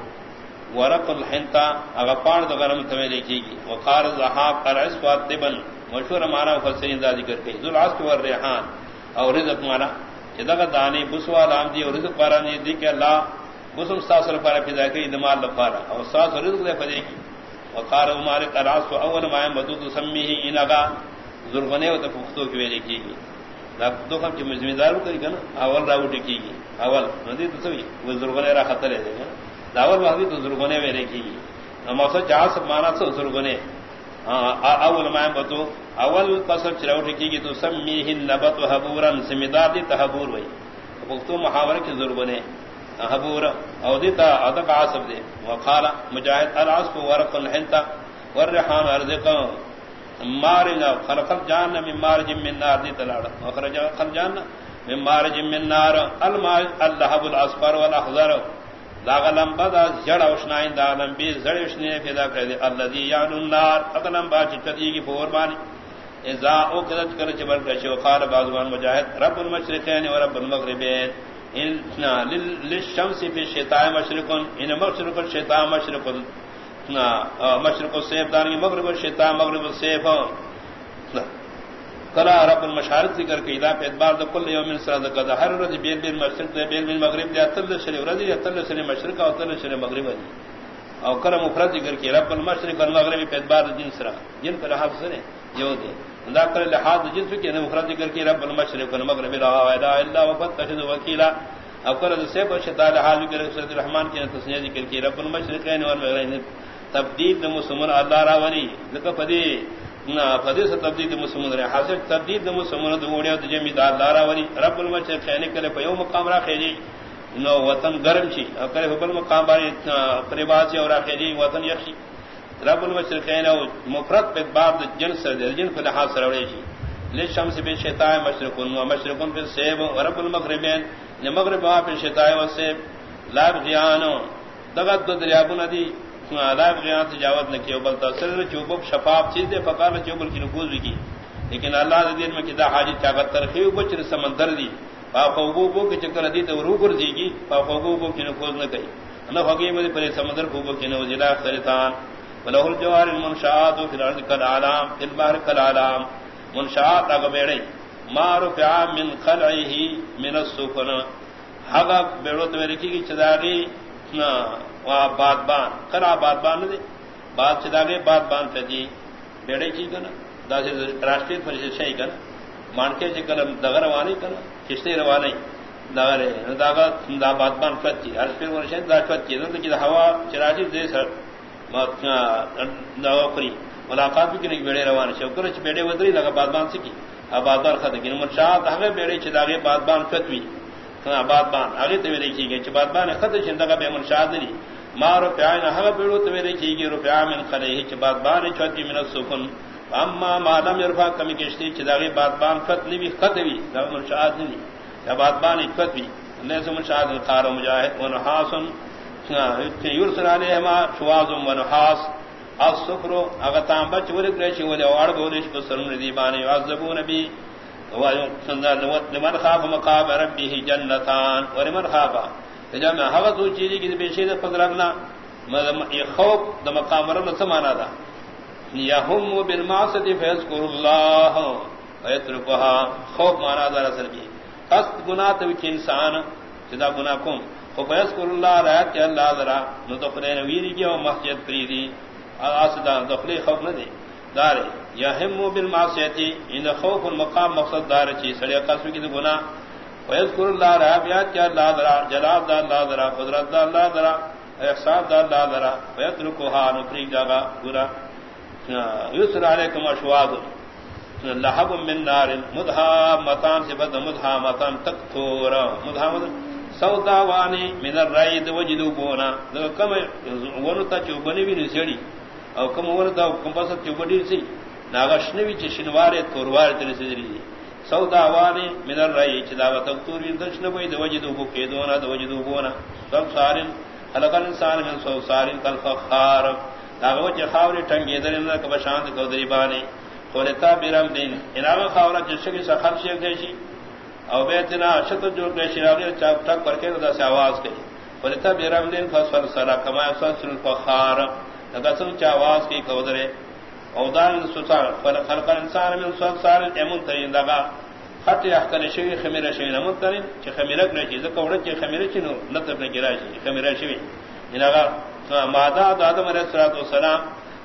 ورق الحنتا اگر پان تو گرم تمہیں دیکھی گی. وقال الزحاب العصف والطبل مشہور معنی مفسرین دا ذکر کی ذو العصف والریحان. اور رزق معنی اذا کا دانی بسوا لام دی. اور رزق پارا نہیں دی. کہ اللہ بسم ساسر پارا پیدا کی دمال لفارا. اور ساس رزق دے پدے کی. وقال مالک العصف اول ما يمدود سمیه انغا ذرغنے و تفختو کی ویلے کی گی. دو کری کنا اول گی اول ندی تو سوی را خطر ہے دیکھا داول تو گی سب مانا سو اول بتو، اول گی تو النبت حبورا سمیدار دی تحبور وئی پختو محاورہ کی او دیتا عاصب دے مجاہد العصف ورق الحنتا والرحان ارزقا مارنا خلق الجان من مارج من نار دی تلاڑ اخرج خلق جان من مارج من نار. الماء اللهب الاصفر والاخضر. داغ لمبا دا جڑ اوشنائن دا لمبی زڑ اوشنے پیدا کر دے الذي یعن النار. اقلم با چکتی کی فوربانی اذا او کدت کر چبر کشو قال بعضوان مجاہد، رب المشرقین و رب المغربین. ان للشمس في الشتاء مشرق ان مشرق الشتاء مشرق مشرق السيف دانی مغرب الشتاء مغرب السيف کلا رب المشارق ذکر کے ادا اعتبار دو کل یوم من سرا ذکر ہر روز بیل بیل مشرق دے بیل بیل مغرب دے تل شری ورد دے تل شری مشرق او تل شری مغرب دے او کرم مفرد ذکر کے رب المشرق والمغرب پہ اعتبار جن سرا جن پر حافظ نے جو دے۔ دا کر لحاظ جنس کے نے مفرد ذکر کی رب المشرق والمغرب لا اله الا هو فتخذ وكيلا او کر سے پر شتا لحاظ ذکر سورۃ الرحمن کی تسنیہ ذکر کی رب المشرقین والمغربین تبدید مسلمان اللہ راولی لکہ پدی نا پدی سے تبدید مسلمان رہے حاصل تبدید مسلمان دوڑیا تو جمی دا اللہ را ولی رب المشرقین یعنی کرے پیو مقام را خیری نو وطن گرم چی او کرے بل مقام باری پریباسی اور خیری وطن یخشی رب المشرقین یعنی او مفرد پہ باب جن سے جن کو لحاظ سروڑے چی لشمس بن شتاء مشرق و مشرق بن سیب و رب المغربین. مغرب وہاں پہ شتاء و سیب لاب غیان دغت دو دریابو ندی لاب غیان تجاوت نہ کیو بلتا سر چوبب شفاف چیز دے فقار چوبل کی نفوذ بھی کی لیکن اللہ نے دین میں کدا حاجت کا چاغت ترخی و بچر سمندر دی پاپو بو کے چکر دی تو رو کر دی گی پاپو بو کی نفوذ نہ کئی نہ ہوگی مجھے پر سمندر کو کی نو ضلع سرطان وله الجوار المنشآت في الارض كالعلام في البحر كالعلام منشآت اگ بیڑے ما رفع من خلعه من السفن. حقا بیڑو تو رکھی کی چداغی وا باد بان کرا باد بان دے باد چداغی باد بان پہ فدی جی، بیڑے کی کنا، دا سے راشٹریہ پریشد شاہی کنا مانکے چ کلم دغر وانی کنا، کشتے روانی دغرے داغا دا باد بان فتی ہر پھر ورشن دا فتی دا کی ہوا چراجی دے سر مات دا اوپری ملاقات بھی کنی بیڑے روان شکر چ بیڑے ودری لگا باد بادبان سکی آباد بان خط گن مرشاد ہمیں بیڑے چ داغے بادبان فتوی آباد بان، آگے تو میرے کی گئی چ باد بادبان خط چندگا بے مرشاد نہیں ما روپیہ نہ ہمیں بیڑو تو میرے کی گئی روپیہ من خلے چ بادبان چوتی من سکن اما مالم یرفا کمی کشتی چ داغے بادبان خط نہیں خط بھی دا مرشاد نہیں یا بادبان فتوی نے سے مرشاد قار مجاہد ونحاسن یورسل علیہما شواز و نحاس. الصفر اغتام بچ ورک ریشی ولی اوار بولیش بسرم ردیبانی وعذبون بی لمن خاف مقام ربیه جنتان. ولمن خافا جمع حوث ہو چیزی کی بیشید فضلنا خوف دا مقام رب سمانا دا یهم بالمعصد فیذکر اللہ ویترکها خوف مانا دا رسل بھی قصد گناہ تو توکی انسان جدا گناہ کم فیذکر اللہ رات کہ اللہ ذرا نو دخلین ویری کی اور مسجد فریدی اسدا دخلی خوف نہ دے دار یہم بالمعصیتی ان خوف المقام مقصد دار چی سڑی قسم کی گناہ فیذکر اللہ رات کہ اللہ ذرا، جلال اللہ ذرا، قدرت اللہ ذرا، احسان اللہ ذرا فیترکها نفری جگہ گنا یسر علیکم اشواذ لہب من نار مدھا متان سے بد مدھا متان تکثور مدھا سودا وانی من الرای دو وجدو بونا۔ دو کم ورتا چو بنی نسیڑی۔ او کم ورتا کم پس چو بڈی سی ناغشنوی چ شنوارے توروار تر سیدری سودا وانی من الرای چ دا وت تور وی دشن بو دو وجدو بو کی دونا دو وجدو بونا سب سارن، خلق انسان من سو سارن کل فخار دا وجه خاوری ٹنگی درن نہ کب شانت کو دری بانی. کولتا بیرم دین. اناغ خاورا جسکی سخر شیخ دیشی. او بیتنا شت جو کہ شراغی چاپ ٹک پر کے رضا سے آواز کی ولتا بیرم دین فسر سرا کما فسر الفخار لگا سن چا آواز کی کودرے. او دان سوتا خلق انسان من سوت سال ایمون ترین لگا خط احکن شوی خمیر شوی نمون ترین. چی خمیرک نشی زکا وڑا چی خمیر چی نو نطف نگرا شی خمیر شوی. ان اگا مادا آدم علیہ السلام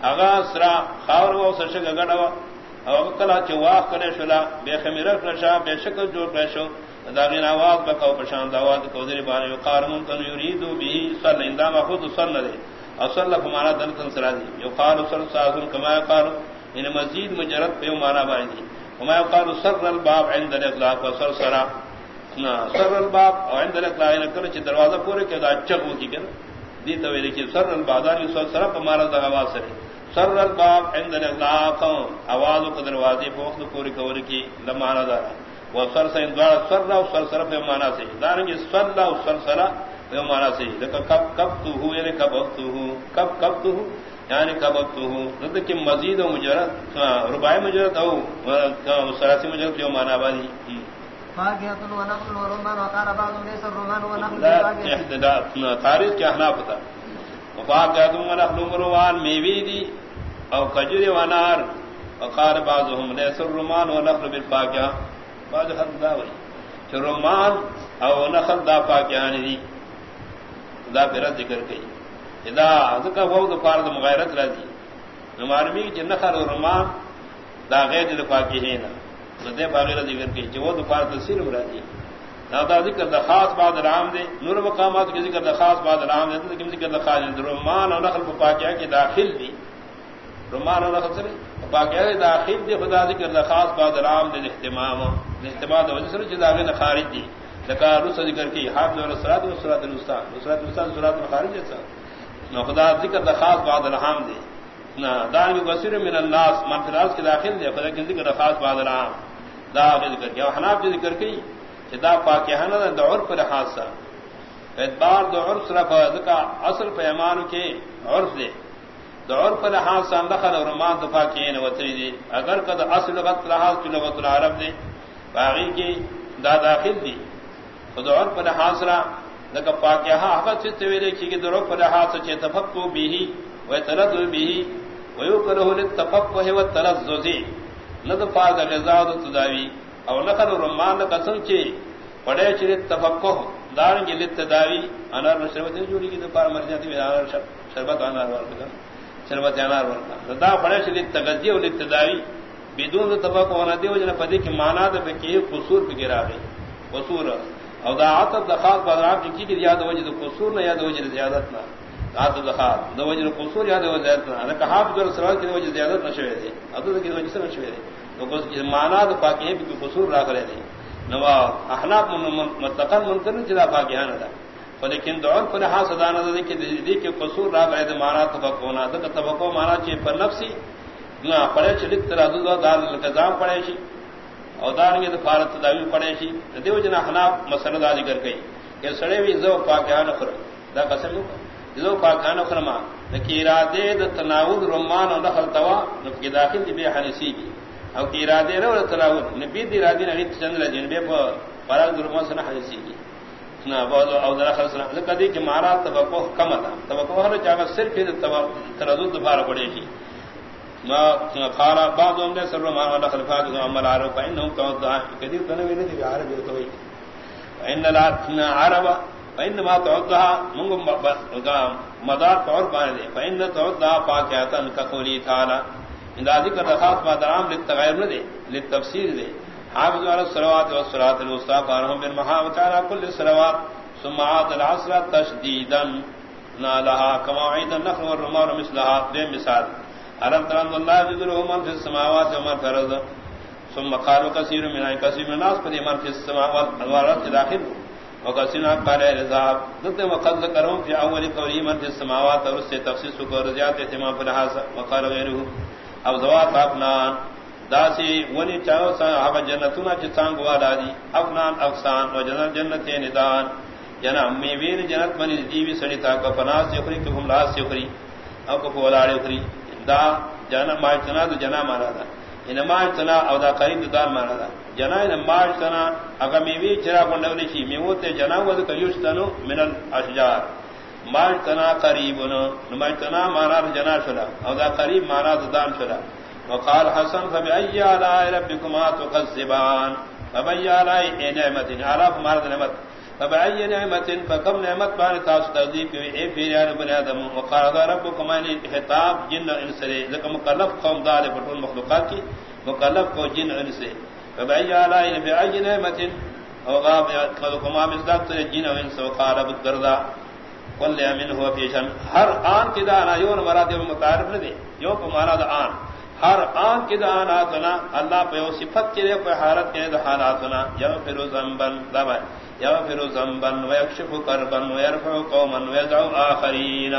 اگا سرا خاور و سرشک گڑا او کلا چ واخ کرے شلا بے خمیر رشا بے شکل جو پیشو داغین آواز بکاو پشان داواز کو دری بارے وقار من تن یریدو به صلی اندا ما خود صلی دے اصل لك معنی دن تن سرا دی. یقال صلی ساذن کما یقال. ان مزید مجرد پہ معنی بارے دی. وما یقال سر الباب عند الاطلاق وسر سرا. سر الباب عند الاطلاق ان کل دروازہ پورے کے دا چگو کی کہ دی تو کہ سر البادار یوسف سرا پمارا دا آواز سرے. سر الباب عند الاغلاق آواز کو دروازے پوخت پوری کور کی لمانا دارا وہ سر سر سر سر پہ مانا سے داریں سر سر سر پہ مانا سے کب کب تو ہو یعنی کب تو ہو؟ کب کب تو ہو؟ یعنی کب تو ہو؟ رد کی مزید و مجرد ربائی مجرد او سراسی مجرد جو مانا بانی تاریخ کیا احناف تھا ونخل مروان میوی دی او کجر ونار وقال بعضهم ليس الرمان ونخل بالفاقیہ بعض خلق دا وی چھ رمان او نخل دا فاقیان دی۔ دا پھر ذکر کئی اذا ذکر وہ دا پارد مغیرت رضی نمارمی چھ نخل رمان دا غیر دا فاقیہینا ندے باغیر ذکر کئی چھ وہ دا پارد سیر رضی دا ذکر دا خاص بعد رام دے۔ نور مقامات کے ذکر دا خاص بعد رام دے۔ تو ذکر دا خاص دے۔ رمان اور نخل پاکیا کے داخل دی۔ رمان اور نخل سے پاکیا کے داخل دی۔ خدا ذکر دا خاص بعد رام دے۔ اہتمام اہتمام وجہ سے جدا کے خارج دی۔ لکا رس ذکر کی حافظ اور صراط و صراط الاستاد صراط الاستاد صراط خارج جیسا نو خدا ذکر دا خاص بعد رحم دے نہ دار بھی بصیر من الناس من کے داخل دے خدا کے ذکر خاص بعد رحم دا ذکر کیا حناف ذکر کی دا پاکیانہ دا دور پر حادثہ اعتبار دو عرف صرف کا اصل پیمان کے عرف دے دور پر حادثہ دخل اور مان دفاع کیے وتری دے اگر کد اصل لغت لحاظ کی لغت العرب دے باغی کی دا داخل دی. دور پر حاصلہ لك پاکیہ حقت سے تویلے کی کہ دور پر حادثہ چے تفقو بھی و تلذ بھی و یکره للتفقه والتلذذ. لدفع غذا تداوی او نقل رمان قسم چی پڑے چلی تفقہ دارن کی لتداوی انار شربت جوڑی کی دپار مر جاتی ہے انار شربت انار ورکا شربت انار ورکا دا پڑے چلی تغذیہ و لتداوی بدون تفقہ ہونا دیو جنا پدی کی معنی دا بکی قصور پہ گرا گئی قصور او دا عطت دخاط بدراب کی کی یاد وجہ قصور نہ یاد وجہ زیادت نہ عطت دخاط دو وجہ قصور یاد وجہ زیادت نہ انا کہا جو سوال کی وجہ زیادت نہ شوے دے ادو کی وجہ سے نہ شوے دے تو کچھ مانا تو پاکی ہے کہ قصور را کرے نہیں نوا احناف متقن منکر جدا پاکی ہے نہ لیکن دور پر ہاں صدا نہ دے کہ دی کہ قصور را کرے تو مانا تو کونا تو تبقو مانا چے پر نفسی نہ پڑے چلت ترا دو دار القزام پڑے شی او دار کے فارت تداوی پڑے شی دیو جنا احناف مسئلہ دا ذکر کئی کہ سڑے وی زو پاکیان خر دا قسم جو پاکان خرما کہ ارادے د تناول رمان اور نخل توا، نو کی داخل دی بے حنسی کی او کی ارادے نہ تلاوت نبی دی ارادے نہ چند لجن بے پا فرال درما سن حدیثی کی نہ بعد او در اخر سن کدی کہ مارا توقع کم تھا توقع ہر جگہ صرف تردد بار پڑے گی ما قال بعضهم ليس ولا خلفاء كثير يتوي عرب من مدار طور بان ان ذکر خاص ما درام دے للتفسیر دے۔ حافظ على الصلوات والصلاه الوسطى على كل الصلوات ثم عاد العصر تشديدا نالها كمواعيد النخل والرمان مثلها دي مثال۔ ألم ترى أن الله يذره من في السماوات ومن في الأرض. ثم قالوا كثير من كثير من الناس قد من في السماوات والأرض داخل وكثير قال الذهاب ضد وقد ذكرهم في أول قوله من في السماوات ورسل تخصيص ورزيات اهتمام في الحاسة وقال غيره اب زوات افنان. داسی ونی چاو سا ہوا جنتونا چ سانگ دی. افنان، افسان، و جنت جنت ندان جنا یعنی امی ویر جنت منی دیوی سڑی تا کو پناس یخری کو ہم لاس یخری، او کو ولاڑے یخری. دا جنا ما چنا تو جنا مارا دا. ان ماجتنا او دا قریب دار مانا دا. جنا ان ماجتنا اگر میوی چرا کنڈولی شی میوتے جنا ود کیوشتنو من الاشجار ماجتنا قریبن ماجتنا مانا دا جنا شلا، او دا قریب مانا دا دان شلا. وقال حسن فبأي آلاء ربكما تكذبان فبأي آلاء نعمت عرف مرد نعمت. فبأي نعمت فكم نعمت بان تاس تغذيب اي فيريان بن آدم؟ وقال ربكما خطاب جن و انس لك مكلف قوم دار بطول مخلوقات کی مکلف کو جن ان سے فبأي آلاء بأي نعمت وغاب خلقما مصداق جن و انس وقال ابو الدرداء، قل من هو في شان ہر آن کی دانا یون مراد متعارف نہ دے یوں کو مراد آن ہر آن کی داناتنا اللہ پہ صفت کے لیے کوئی حالت کے حالاتنا. یا پھر زمبن دبا یا پھر زمبن ویکشف کربن ویرفع قومن ویدعو آخرین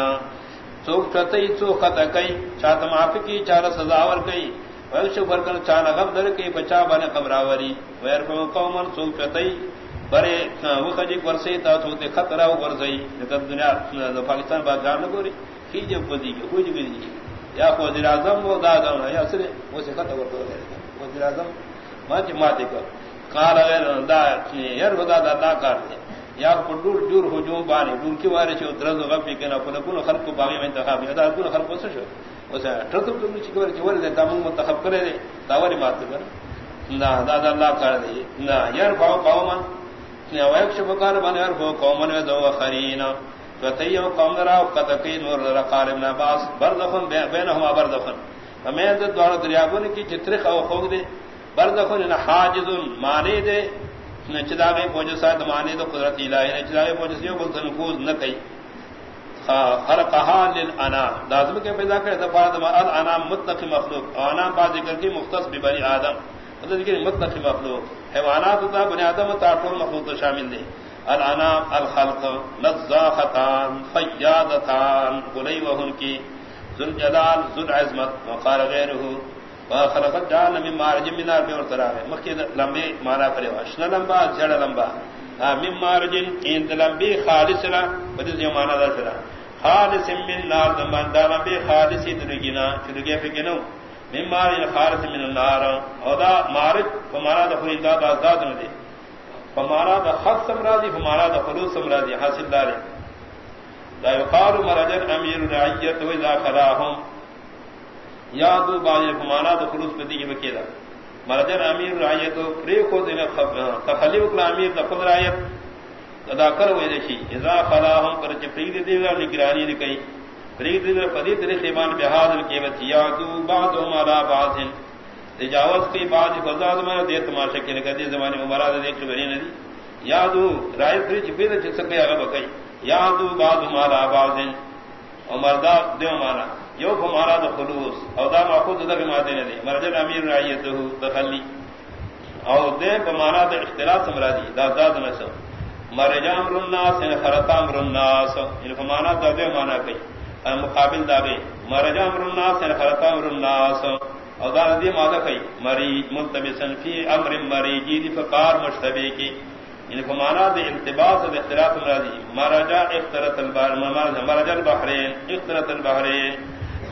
چوک چتی چوک خطکی چاہتا معافی کی چارہ سزاور کئی ویکشف کرکن چانا غم در کی بچا بن قبراوری ویرفع قومن چوک چتی برے وخجی ورسی تا چوکتے خطرہ ورزی دنیا پاکستان بادشاہ نہ گوری کیجیے پدی کے کوئی جگہ یا وزیر اعظم وہ دادا یا سرے وہ سے ختم کر وزیر اعظم ماچ ماتے کر کال اگر دا یار خدا دا دا کار دے یا پڈور جور ہو جو بانے ڈور کی وارے چھ درز غفی کنا کنا کنا خلق کو باغی میں انتخاب یا کنا خلق کو سشو اسے ٹرت تو چھ کور چھ ور دے تام منتخب کرے دے تاوری مات کر نا دا دا اللہ کار دے نا یار پاو پاو من. یا وایک شبکار بانے یار ہو قومن دو خرینا فتیو قوم را قتقی نور را قال ابن عباس. بردخن بینهما بردخن. فمین دد دوار دریابون کی چترق او خوگ دے بردخن ان یعنی حاجز مانے دے چدا گئی پوجس آئے مانے دے، قدرت الہی نے چدا گئی پوجس یو بلتن کوز نکی خلقها للانام۔ لازم کے پیدا کرے دفار دما الانام متقی مخلوق۔ انام با ذکر کی مختص ببنی آدم۔ ذکر متقی مخلوق۔ حیوانات تا بنی آدم تا ٹول مخلوق شامل دے۔ الانام، الخلق، نزاختان، فیادتان قلی وہن کی ذل جلال ذل عظمت وقال غیرہو وخلقت جان من مارج من نار بیور تراغے مخید لمبی مانا کرے واشنا لمبا زیڑ لمبا۔ ہاں، من مارج اند لمبی خالص را بدیز یو مانا دا سرا۔ خالص من نار دمان دا لمبی خالصی درگینا چلگے فکنو من مارج یعنی خالص من النار۔ او دا مارج فمانا دا خوری دا دا ازداد ندے فمارا دا خط سمراضی فمارا دا خلوص سمراضی حاصل دارے۔ دا یقال مرجن امیر رعیت و خلاهم یا دو باجے فمارا دا خلوص پتی کی بکیدہ مرجن امیر رعیت فری کو دین تخلیب کلا امیر دا خود رعیت کر ہوئے دشی اذا خلاهم پر چپرید دیولا نگرانی دکئی فرید دیولا پدی تری خیبان بحاضر کی بچی یا دو بعض مالا بعض. تجاوز کی بات فضاد میں دے تماشا کے لگا دی زمانے میں مراد دیکھ بنی ندی. یادو رائے پھر چپی دے چسکے اگا بکئی. یادو بعد مالا باز اور مردا دیو مانا یو کو مارا دا خلوص. او دا ماخوذ دا کہ مادے ندی مرجن امیر رعیتہ تخلی او دے بمانا دا اختلاف سمرادی دا داد نسو مرجا امر الناس یعنی ان خرطا امر الناس. یعنی ان فمانا دا دیو مانا کئی. مقابل دا گئی مرجا امر الناس یعنی ان خرطا امر الناس. او دا دی مادہ کئی. مریج ملتبسن فی امر مریجی دی فقار مشتبی کی. ان کو مانا دے التباس دے اختلاف مرادی مرجا اخترت البحرین. اخترت البحرین.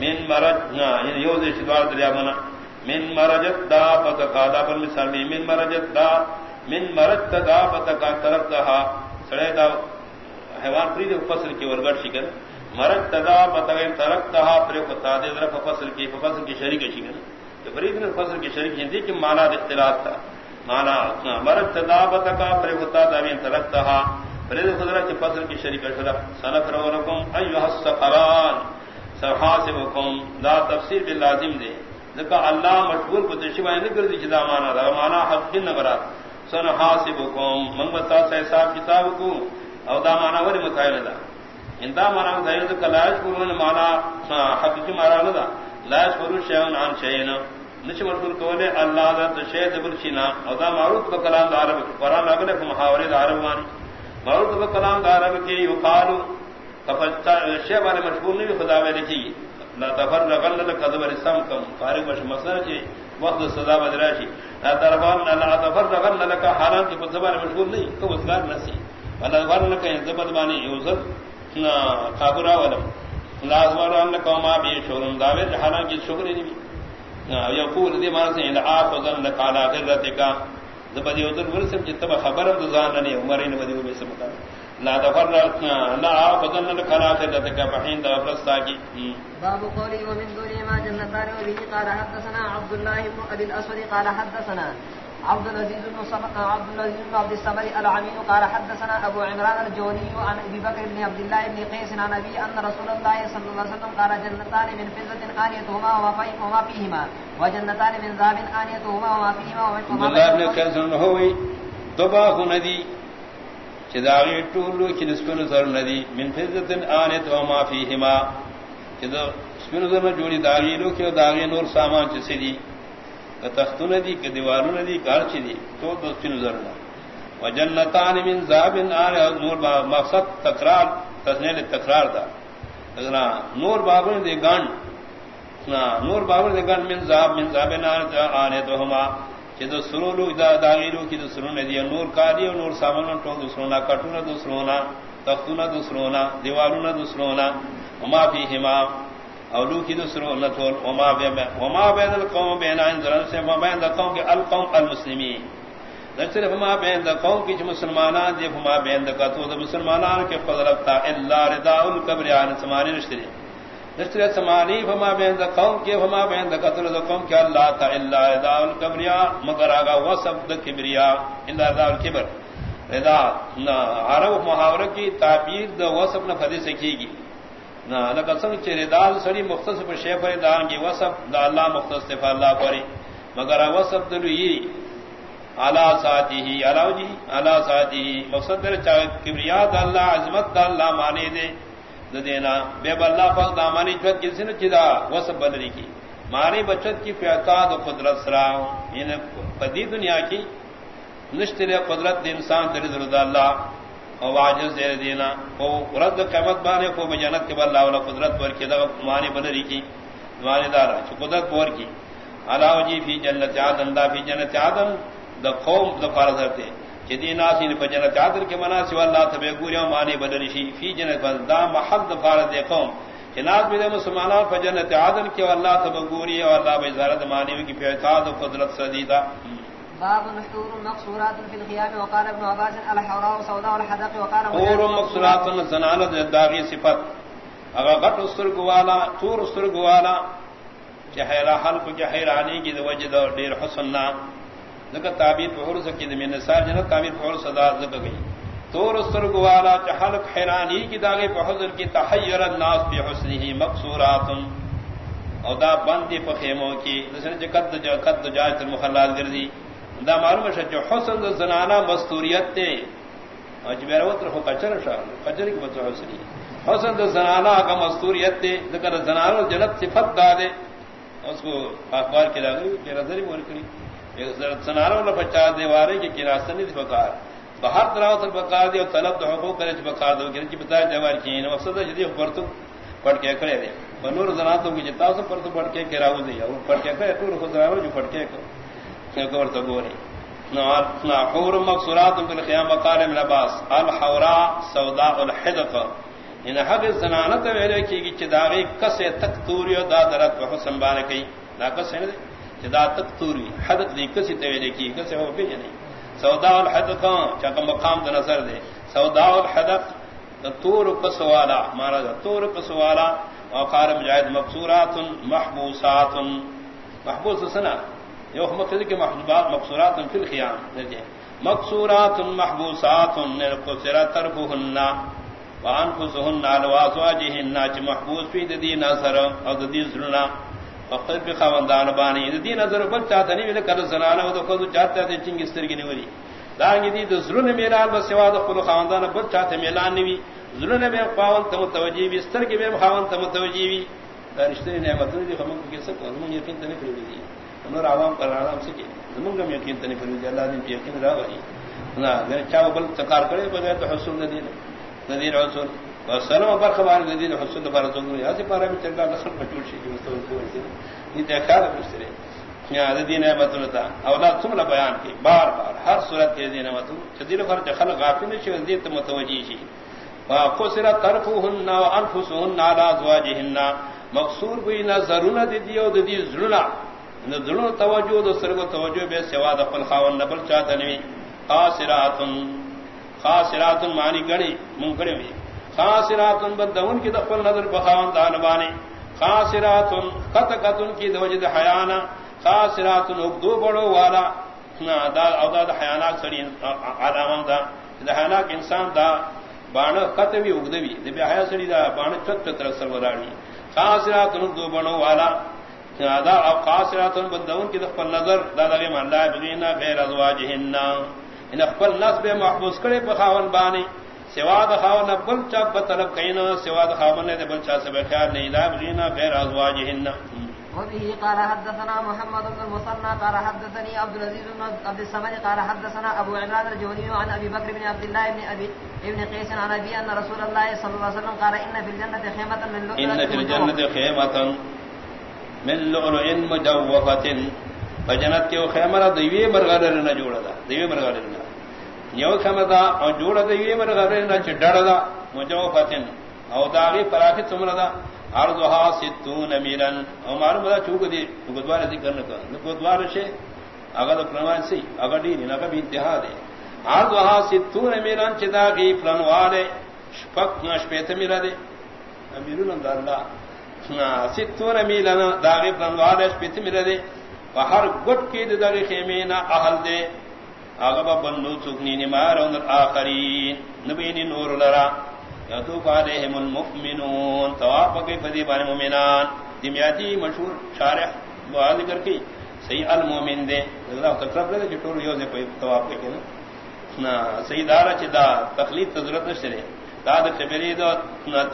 من مرج نا ان یعنی یو دے شدوار دریا منا من مرجت دا فتقا دا پر مثال میں من مرجت دا، من مرجت دا فتقا طرف دہا سڑے دا حیوان پرید فصل کی ورگڑ شکر مرج تدا فتقا طرف دہا پر فتا دے در فصل کی فصل کی شریک شکر فرید نے فصل کی شریک ہندی کی مانا اختلاف تھا مانا مرد تدابت کا پریوتا دامین ترکتا فرید خدرہ کی فصل کی شریک شرف سنفرورکم ایوہ السقران سحاسبکم لا تفسیر باللازم دے ذکا اللہ مشغول کو تشبہ نکر دی جدا مانا دا، مانا حق جن نبرات سنحاسبکم منگبتا سا حساب کتاب کو، او دا مانا وری متائل دا. ان دا مانا متائل دا کلاش کرون مانا حق کی مانا دا. لا شروع شیون عن شیئن. نش مشغول کولے اللہ دا شیء دبر چینا. او دا معروف کا کلام دا عرب قرآن اگلے کو محاورے دا عرب وانی معروف کا کلام دا عرب کی یقالو کفتا مشغول نہیں خدا میں لکھی لا تفرغن لك ذبر السمكم فارغ مش مسئلہ چی وقت صدا بدراشی لا ترفعن لا تفرغن لك حالات کی زبان مشغول نہیں کو اسکار نسی ولا ورن کہ زبر بانی یوزر قابرا ولم لازمار ان قوما بھی شورن داوے حالانکہ شکر نہیں یقول دی مان سے آپ ظن قال اخرت کا زبدی ودر ورسم جتب خبر دزان نے عمر نے بدی میں سمتا لا تفرقنا لا آپ ظن قال اخرت کا بحین دا فرستا کی۔ باب قولی ومن دونی ما جنتان وبه قال حدثنا عبد الله بن ابي الاسود قال حدثنا عبد العزيز بن عبد العزيز بن عبد الصمد العمين قال حدثنا ابو عمران الجوني عن ابي بكر بن عبد الله بن قيس عن ابي ان رسول الله صلى الله عليه وسلم قال جنتان من فضه انيتهما وما فيهما وجنتان من ذهب انيتهما وما فيهما وما الله بن قيس هو دبا ندي چداغی ٹولو کی نسکن سر ندی من فضه انیت وما فيهما چدا سپن زر جوڑی داغی لو کی داغی نور سامان چسی دی تختون دی کہ دیواروں دی کارچی دی تو دوستی نظر نہ وجنتان من ذاب آر نور با مقصد تکرار تسنیل تکرار دا اگر نور بابر دی گن نور بابر دی گن من ذاب من ذاب آنے تو ہما کہ دو سرولو دا داغیرو کی دو سرون دی نور کاری اور نور سامان تو دوسرونا کٹونا دوسرونا تختونا دوسرونا دیواروں دوسرونا ہما فی ہما اولو کی دوسرو نتول وما بین وما بین القوم بین ان ذرا سے وما بین القوم کے القوم المسلمین۔ نصر وما بین القوم کی جو مسلمانان دی وما بین القوم تو مسلمانان کے قدرت تا، الا رضا الکبر عن سمانی نشری نصر سمانی وما بین القوم کے وما بین القوم کے اللہ تا الا رضا مگر آگا وصف الکبریا الا رضا الکبر۔ رضا عرب محاورہ کی تعبیر دا وصف نہ فدی سکی گی۔ نہ سنگ چرے دال سڑی مختص پر شیف دان کی وسف دا اللہ مختص فا اللہ پری مگر وسف دلو یہ اعلی ساتھی ہی علاؤ جی اعلی ساتھی ہی مقصد در چاہ کبریا دا اللہ، عظمت دا اللہ مانے دے۔ دا دینا بے اللہ فق دا مانی چوت کسی نے چدا وسف بدری کی۔ مانی بچت کی فیعتاد و قدرت سراؤ یعنی پدی دنیا کی نشتر قدرت دی انسان در ذرد اللہ۔ او عاجز دے دینا۔ او رد قیمت بانے کو جنت کے اللہ ولا قدرت ور کی دا معنی بدری کی۔ معنی دار چ قدرت ور کی۔ علاوہ جی فی جنت عدن دا فی جنت عدن دا قوم دا فرض تے۔ جدی ناسی نے جنت عدن کے مناسب اللہ تبے گوریا معنی بدری شی فی جنت دا محل دا فرض دے قوم. جناب میں مسلمانوں فجنت عدن کے اللہ تبے گوریا اللہ بے زارت معنی کی پیتاد قدرت سدیدہ. باب نحور مقصورات في الخيام وقال ابن عباس الحوراء وسوداء الحدق وقال نحور مقصورات زنانه الداغي صفات اگر غٹ استر گوالا تور استر گوالا حلق جہرانی کی وجد اور دیر حسننا ذکر تعبیر بہر سکی من نثار جنت، تعبیر بہر صدا ذکر گئی تور استر گوالا چہلق حیرانی کی داغے بحضر کی تحیر الناس بحسنه مقصورات. او دا بندی پخیموں کی جسے قد قد جاءت المخلات گردی دا معلوم ہے جو حسن دا زنانا مستوریت تے اج میرا وتر ہو کچر شا کچر کی بچو حسنی حسن دا زنانا کا مستوریت تے ذکر زنانا جنت صفت دا دے اس کو اخبار کی لگی میرا ذری مول کری ایک زنانا والا بچا دے وارے نہیں بکار بہر طرح سے بکار دے اور طلب تو حقوق کرے بکار دو کہ بتایا جوار کی مقصد ہے جدی پر تو پڑھ کے کرے دے۔ بنور زناتوں کی جتا سے پر تو پڑھ کے کراو دے۔ اور پڑھ کے کرے تو خود جو پڑھ کے کرو حور مقصورات بالخیام وقال ابن عباس۔ الحوراء سوداء الحدق۔ ان حق زنانت ویلے کی کہ چداغی کسے تک توری دا درت و حسن بان نا، کسے نے چدا تک توری حدق دی کسے تویلے کی کسے ہو بھی نہیں سوداء الحدق ہاں، چا مقام دا نظر دے۔ سوداء الحدق تور قسوالا مارا تور قسوالا وقال مجاہد مقصورات محبوسات محبوس سنا، یو مقصد کے محبوبات مقصورات فی الخیام۔ مقصورات محبوسات قصرت طرفهن وانفسهن على ازواجهن محبوس فی دی نظر او دی زرنا۔ فقط بھی خواندان بانی دی نظر بل چاہتا نہیں کر زنانا تو خود چاہتا ہے چنگستر کی نیوری دانگی دی دو زرن میلان بس سوا دو خود خواندان بل چاہتا میلان نیوی زرن میں خواند تمتوجی بھی استر کی میں خواند تمتوجی بھی دارشتری نعمتوں دی خمک کی سکتا ہوں یقین تنی کری دی نور عوام پر آرام سے کی زمون گم یقین تنی یعنی فرمی دی اللہ دین یقین را وحی نا اگر چاہو بل تکار کرے بغیر تو حصول ندین ندین حصول وسلم پر خبار ندین حصول پر رسول اللہ ایسی پارا میں چلگا نصر پچوڑ شی کی مستوى کوئی سی یہ دیکھا دا مسترے یا دین احمد اللہ تا اولاد تم نے بیان کی۔ بار بار، ہر صورت کے دین احمد شدید فرج خلق غافل نہیں شو دین متوجی شی۔ فقصر طرفهن وانفسهن على ازواجهن مقصور کوئی نہ ضرورت دی دی او دی زرنا دلو توجہ دو سرگ توجہ بے سوا دفل خاون نبل چاہتا نوی خاصراتن خاصراتن معنی گنی منکڑی ہوئی خاصراتن بدون کی دفل نظر بخاون دانبانی خاصراتن قط قطن کی دوجد حیانا. خاصراتن اگدو بڑو والا. دا او دا دا حیاناک سڑی علامم دا. دا حیاناک انسان دا بانا قط بھی اگدوی. دا بی حیا سڑی دا بانا چت چت رسل ورانی خاصراتن اگدو بڑو والا. دا قاصرات بدون کی دخل نظر. دا لگے من لا بغینا غیر ازواجهن ان خپل نس به محفوظ کړي په خاون باندې سوا د خاون بل چا په کینا سوا د خاون نه بل چا سبه خیال نه لا بغینا غیر ازواجهن وبه قال حدثنا محمد بن المصنع قال حدثني عبد العزيز بن عبد الصمد قال حدثنا ابو عماد الجوني عن ابي بكر بن عبد الله بن ابي ابن قيس عن ابي ان رسول الله صلى الله عليه وسلم قال ان في الجنه خيمه من لؤلؤ ان في الجنه خيمه من لؤلؤ مجوفة فجنت کے خیمرہ دیوی مرغر نہ جوڑا دا دیوی مرغر نہ یو خیمرہ او جوڑا دیوی مرغر نہ چڈڑ دا مجوفتن او داغی پراخی تمرا دا عرضها ستون میرن او معلوم چوک دی گدوار ذکر نہ کر گدوار سے اگر پرمان سی اگر دی. نہ کبھی انتہا دے عرضها ستون میرن چداغی پرنوارے شپک نہ شپیت میرا دے امیرون اللہ ستون میلنا داغی پرنوار شپیت میرا دے ہر گٹ کی داغی خیمینا اہل دے آغا بنو سکنی نمار اندر آخرین. نبین نور لرا. یتوف علیہم المؤمنون. تواب کی فدی بان مومنان دمیاتی مشہور شارح بہاد کر کی. صحیح المومن دے. اللہ تقرب لے جو ٹور یوزے پہ تواب کے نا صحیح دارا چدا تخلیق تضرت نشرے داد خبری دو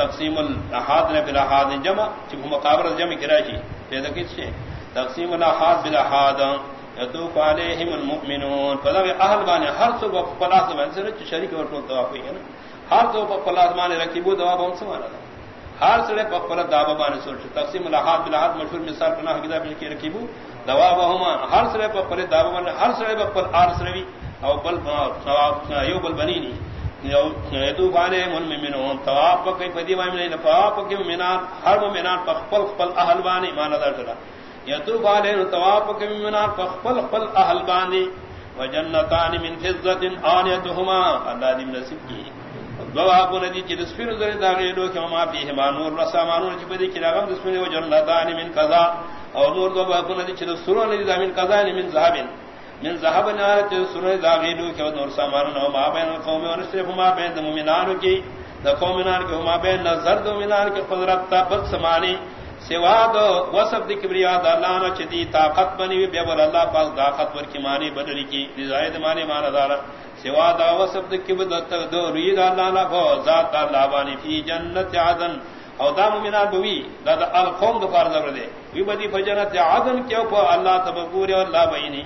تقسیم الاحاد نے بالاحاد جمع. چھ مقابر جمع کراچی پیدا کس سے تقسیم الاحاد بالاحاد. یتوف علیہم المؤمنون فلغ اہل بانے ہر سو پلاس بانے سے شریک اور تواب کے نا ہر تو پلاس بانے رکھی بو دوا بہت سمانا ہر سڑے پکپل دابا بانے سوچ تقسیم الاحاد بالاحاد مشہور مثال پناہ کتاب کی رکھی بو دوا بہما ہر سڑے پکپل دابا بانے ہر سڑے پکپل آر سڑوی او بل ثواب یو بل بنی نہیں یدو بانے من ممنون تواب پکی پدی بانے من تواب پکی ممنان ہر ممنان پخپل خپل اہل بانے مانا دار چلا یدو بانے تواب پکی ممنان پخپل خپل اہل بانے وجنتان من فضت آنیتهما اللہ دی نصیب کی۔ دو آپ ندی چی دسفیر ذری داغی لو کہ ما فیہ مانور رسا مانور چی بدی کی لغم دسفیر وجنتان من قضا اور نور دو آپ ندی چی دسفیر ندی دا من قضا یعنی من ذهب من ذهب نارت سنہ داغیلو کہ نور سامان نو ما بین قوم و نصرف ما بین مومنان کی، دا قومنان کے ما بین نظر دو مومنان کے قدرت تا بد سمانی۔ سوا دو وصف دی کبریا دا اللہ نہ چدی طاقت بنی وی بے بول اللہ پاک طاقت ور کی معنی بدلی کی. زائد معنی معنی دار. سوا دا وصف دی کبرت دو رید اللہ نہ کو ذات دا اللہ بانی فی جنت عدن. او دا مومنان بوی دا دا القوم دو کار زبر دے وی بدی فجنت عدن کیو پا اللہ تبکوری اور اللہ بینی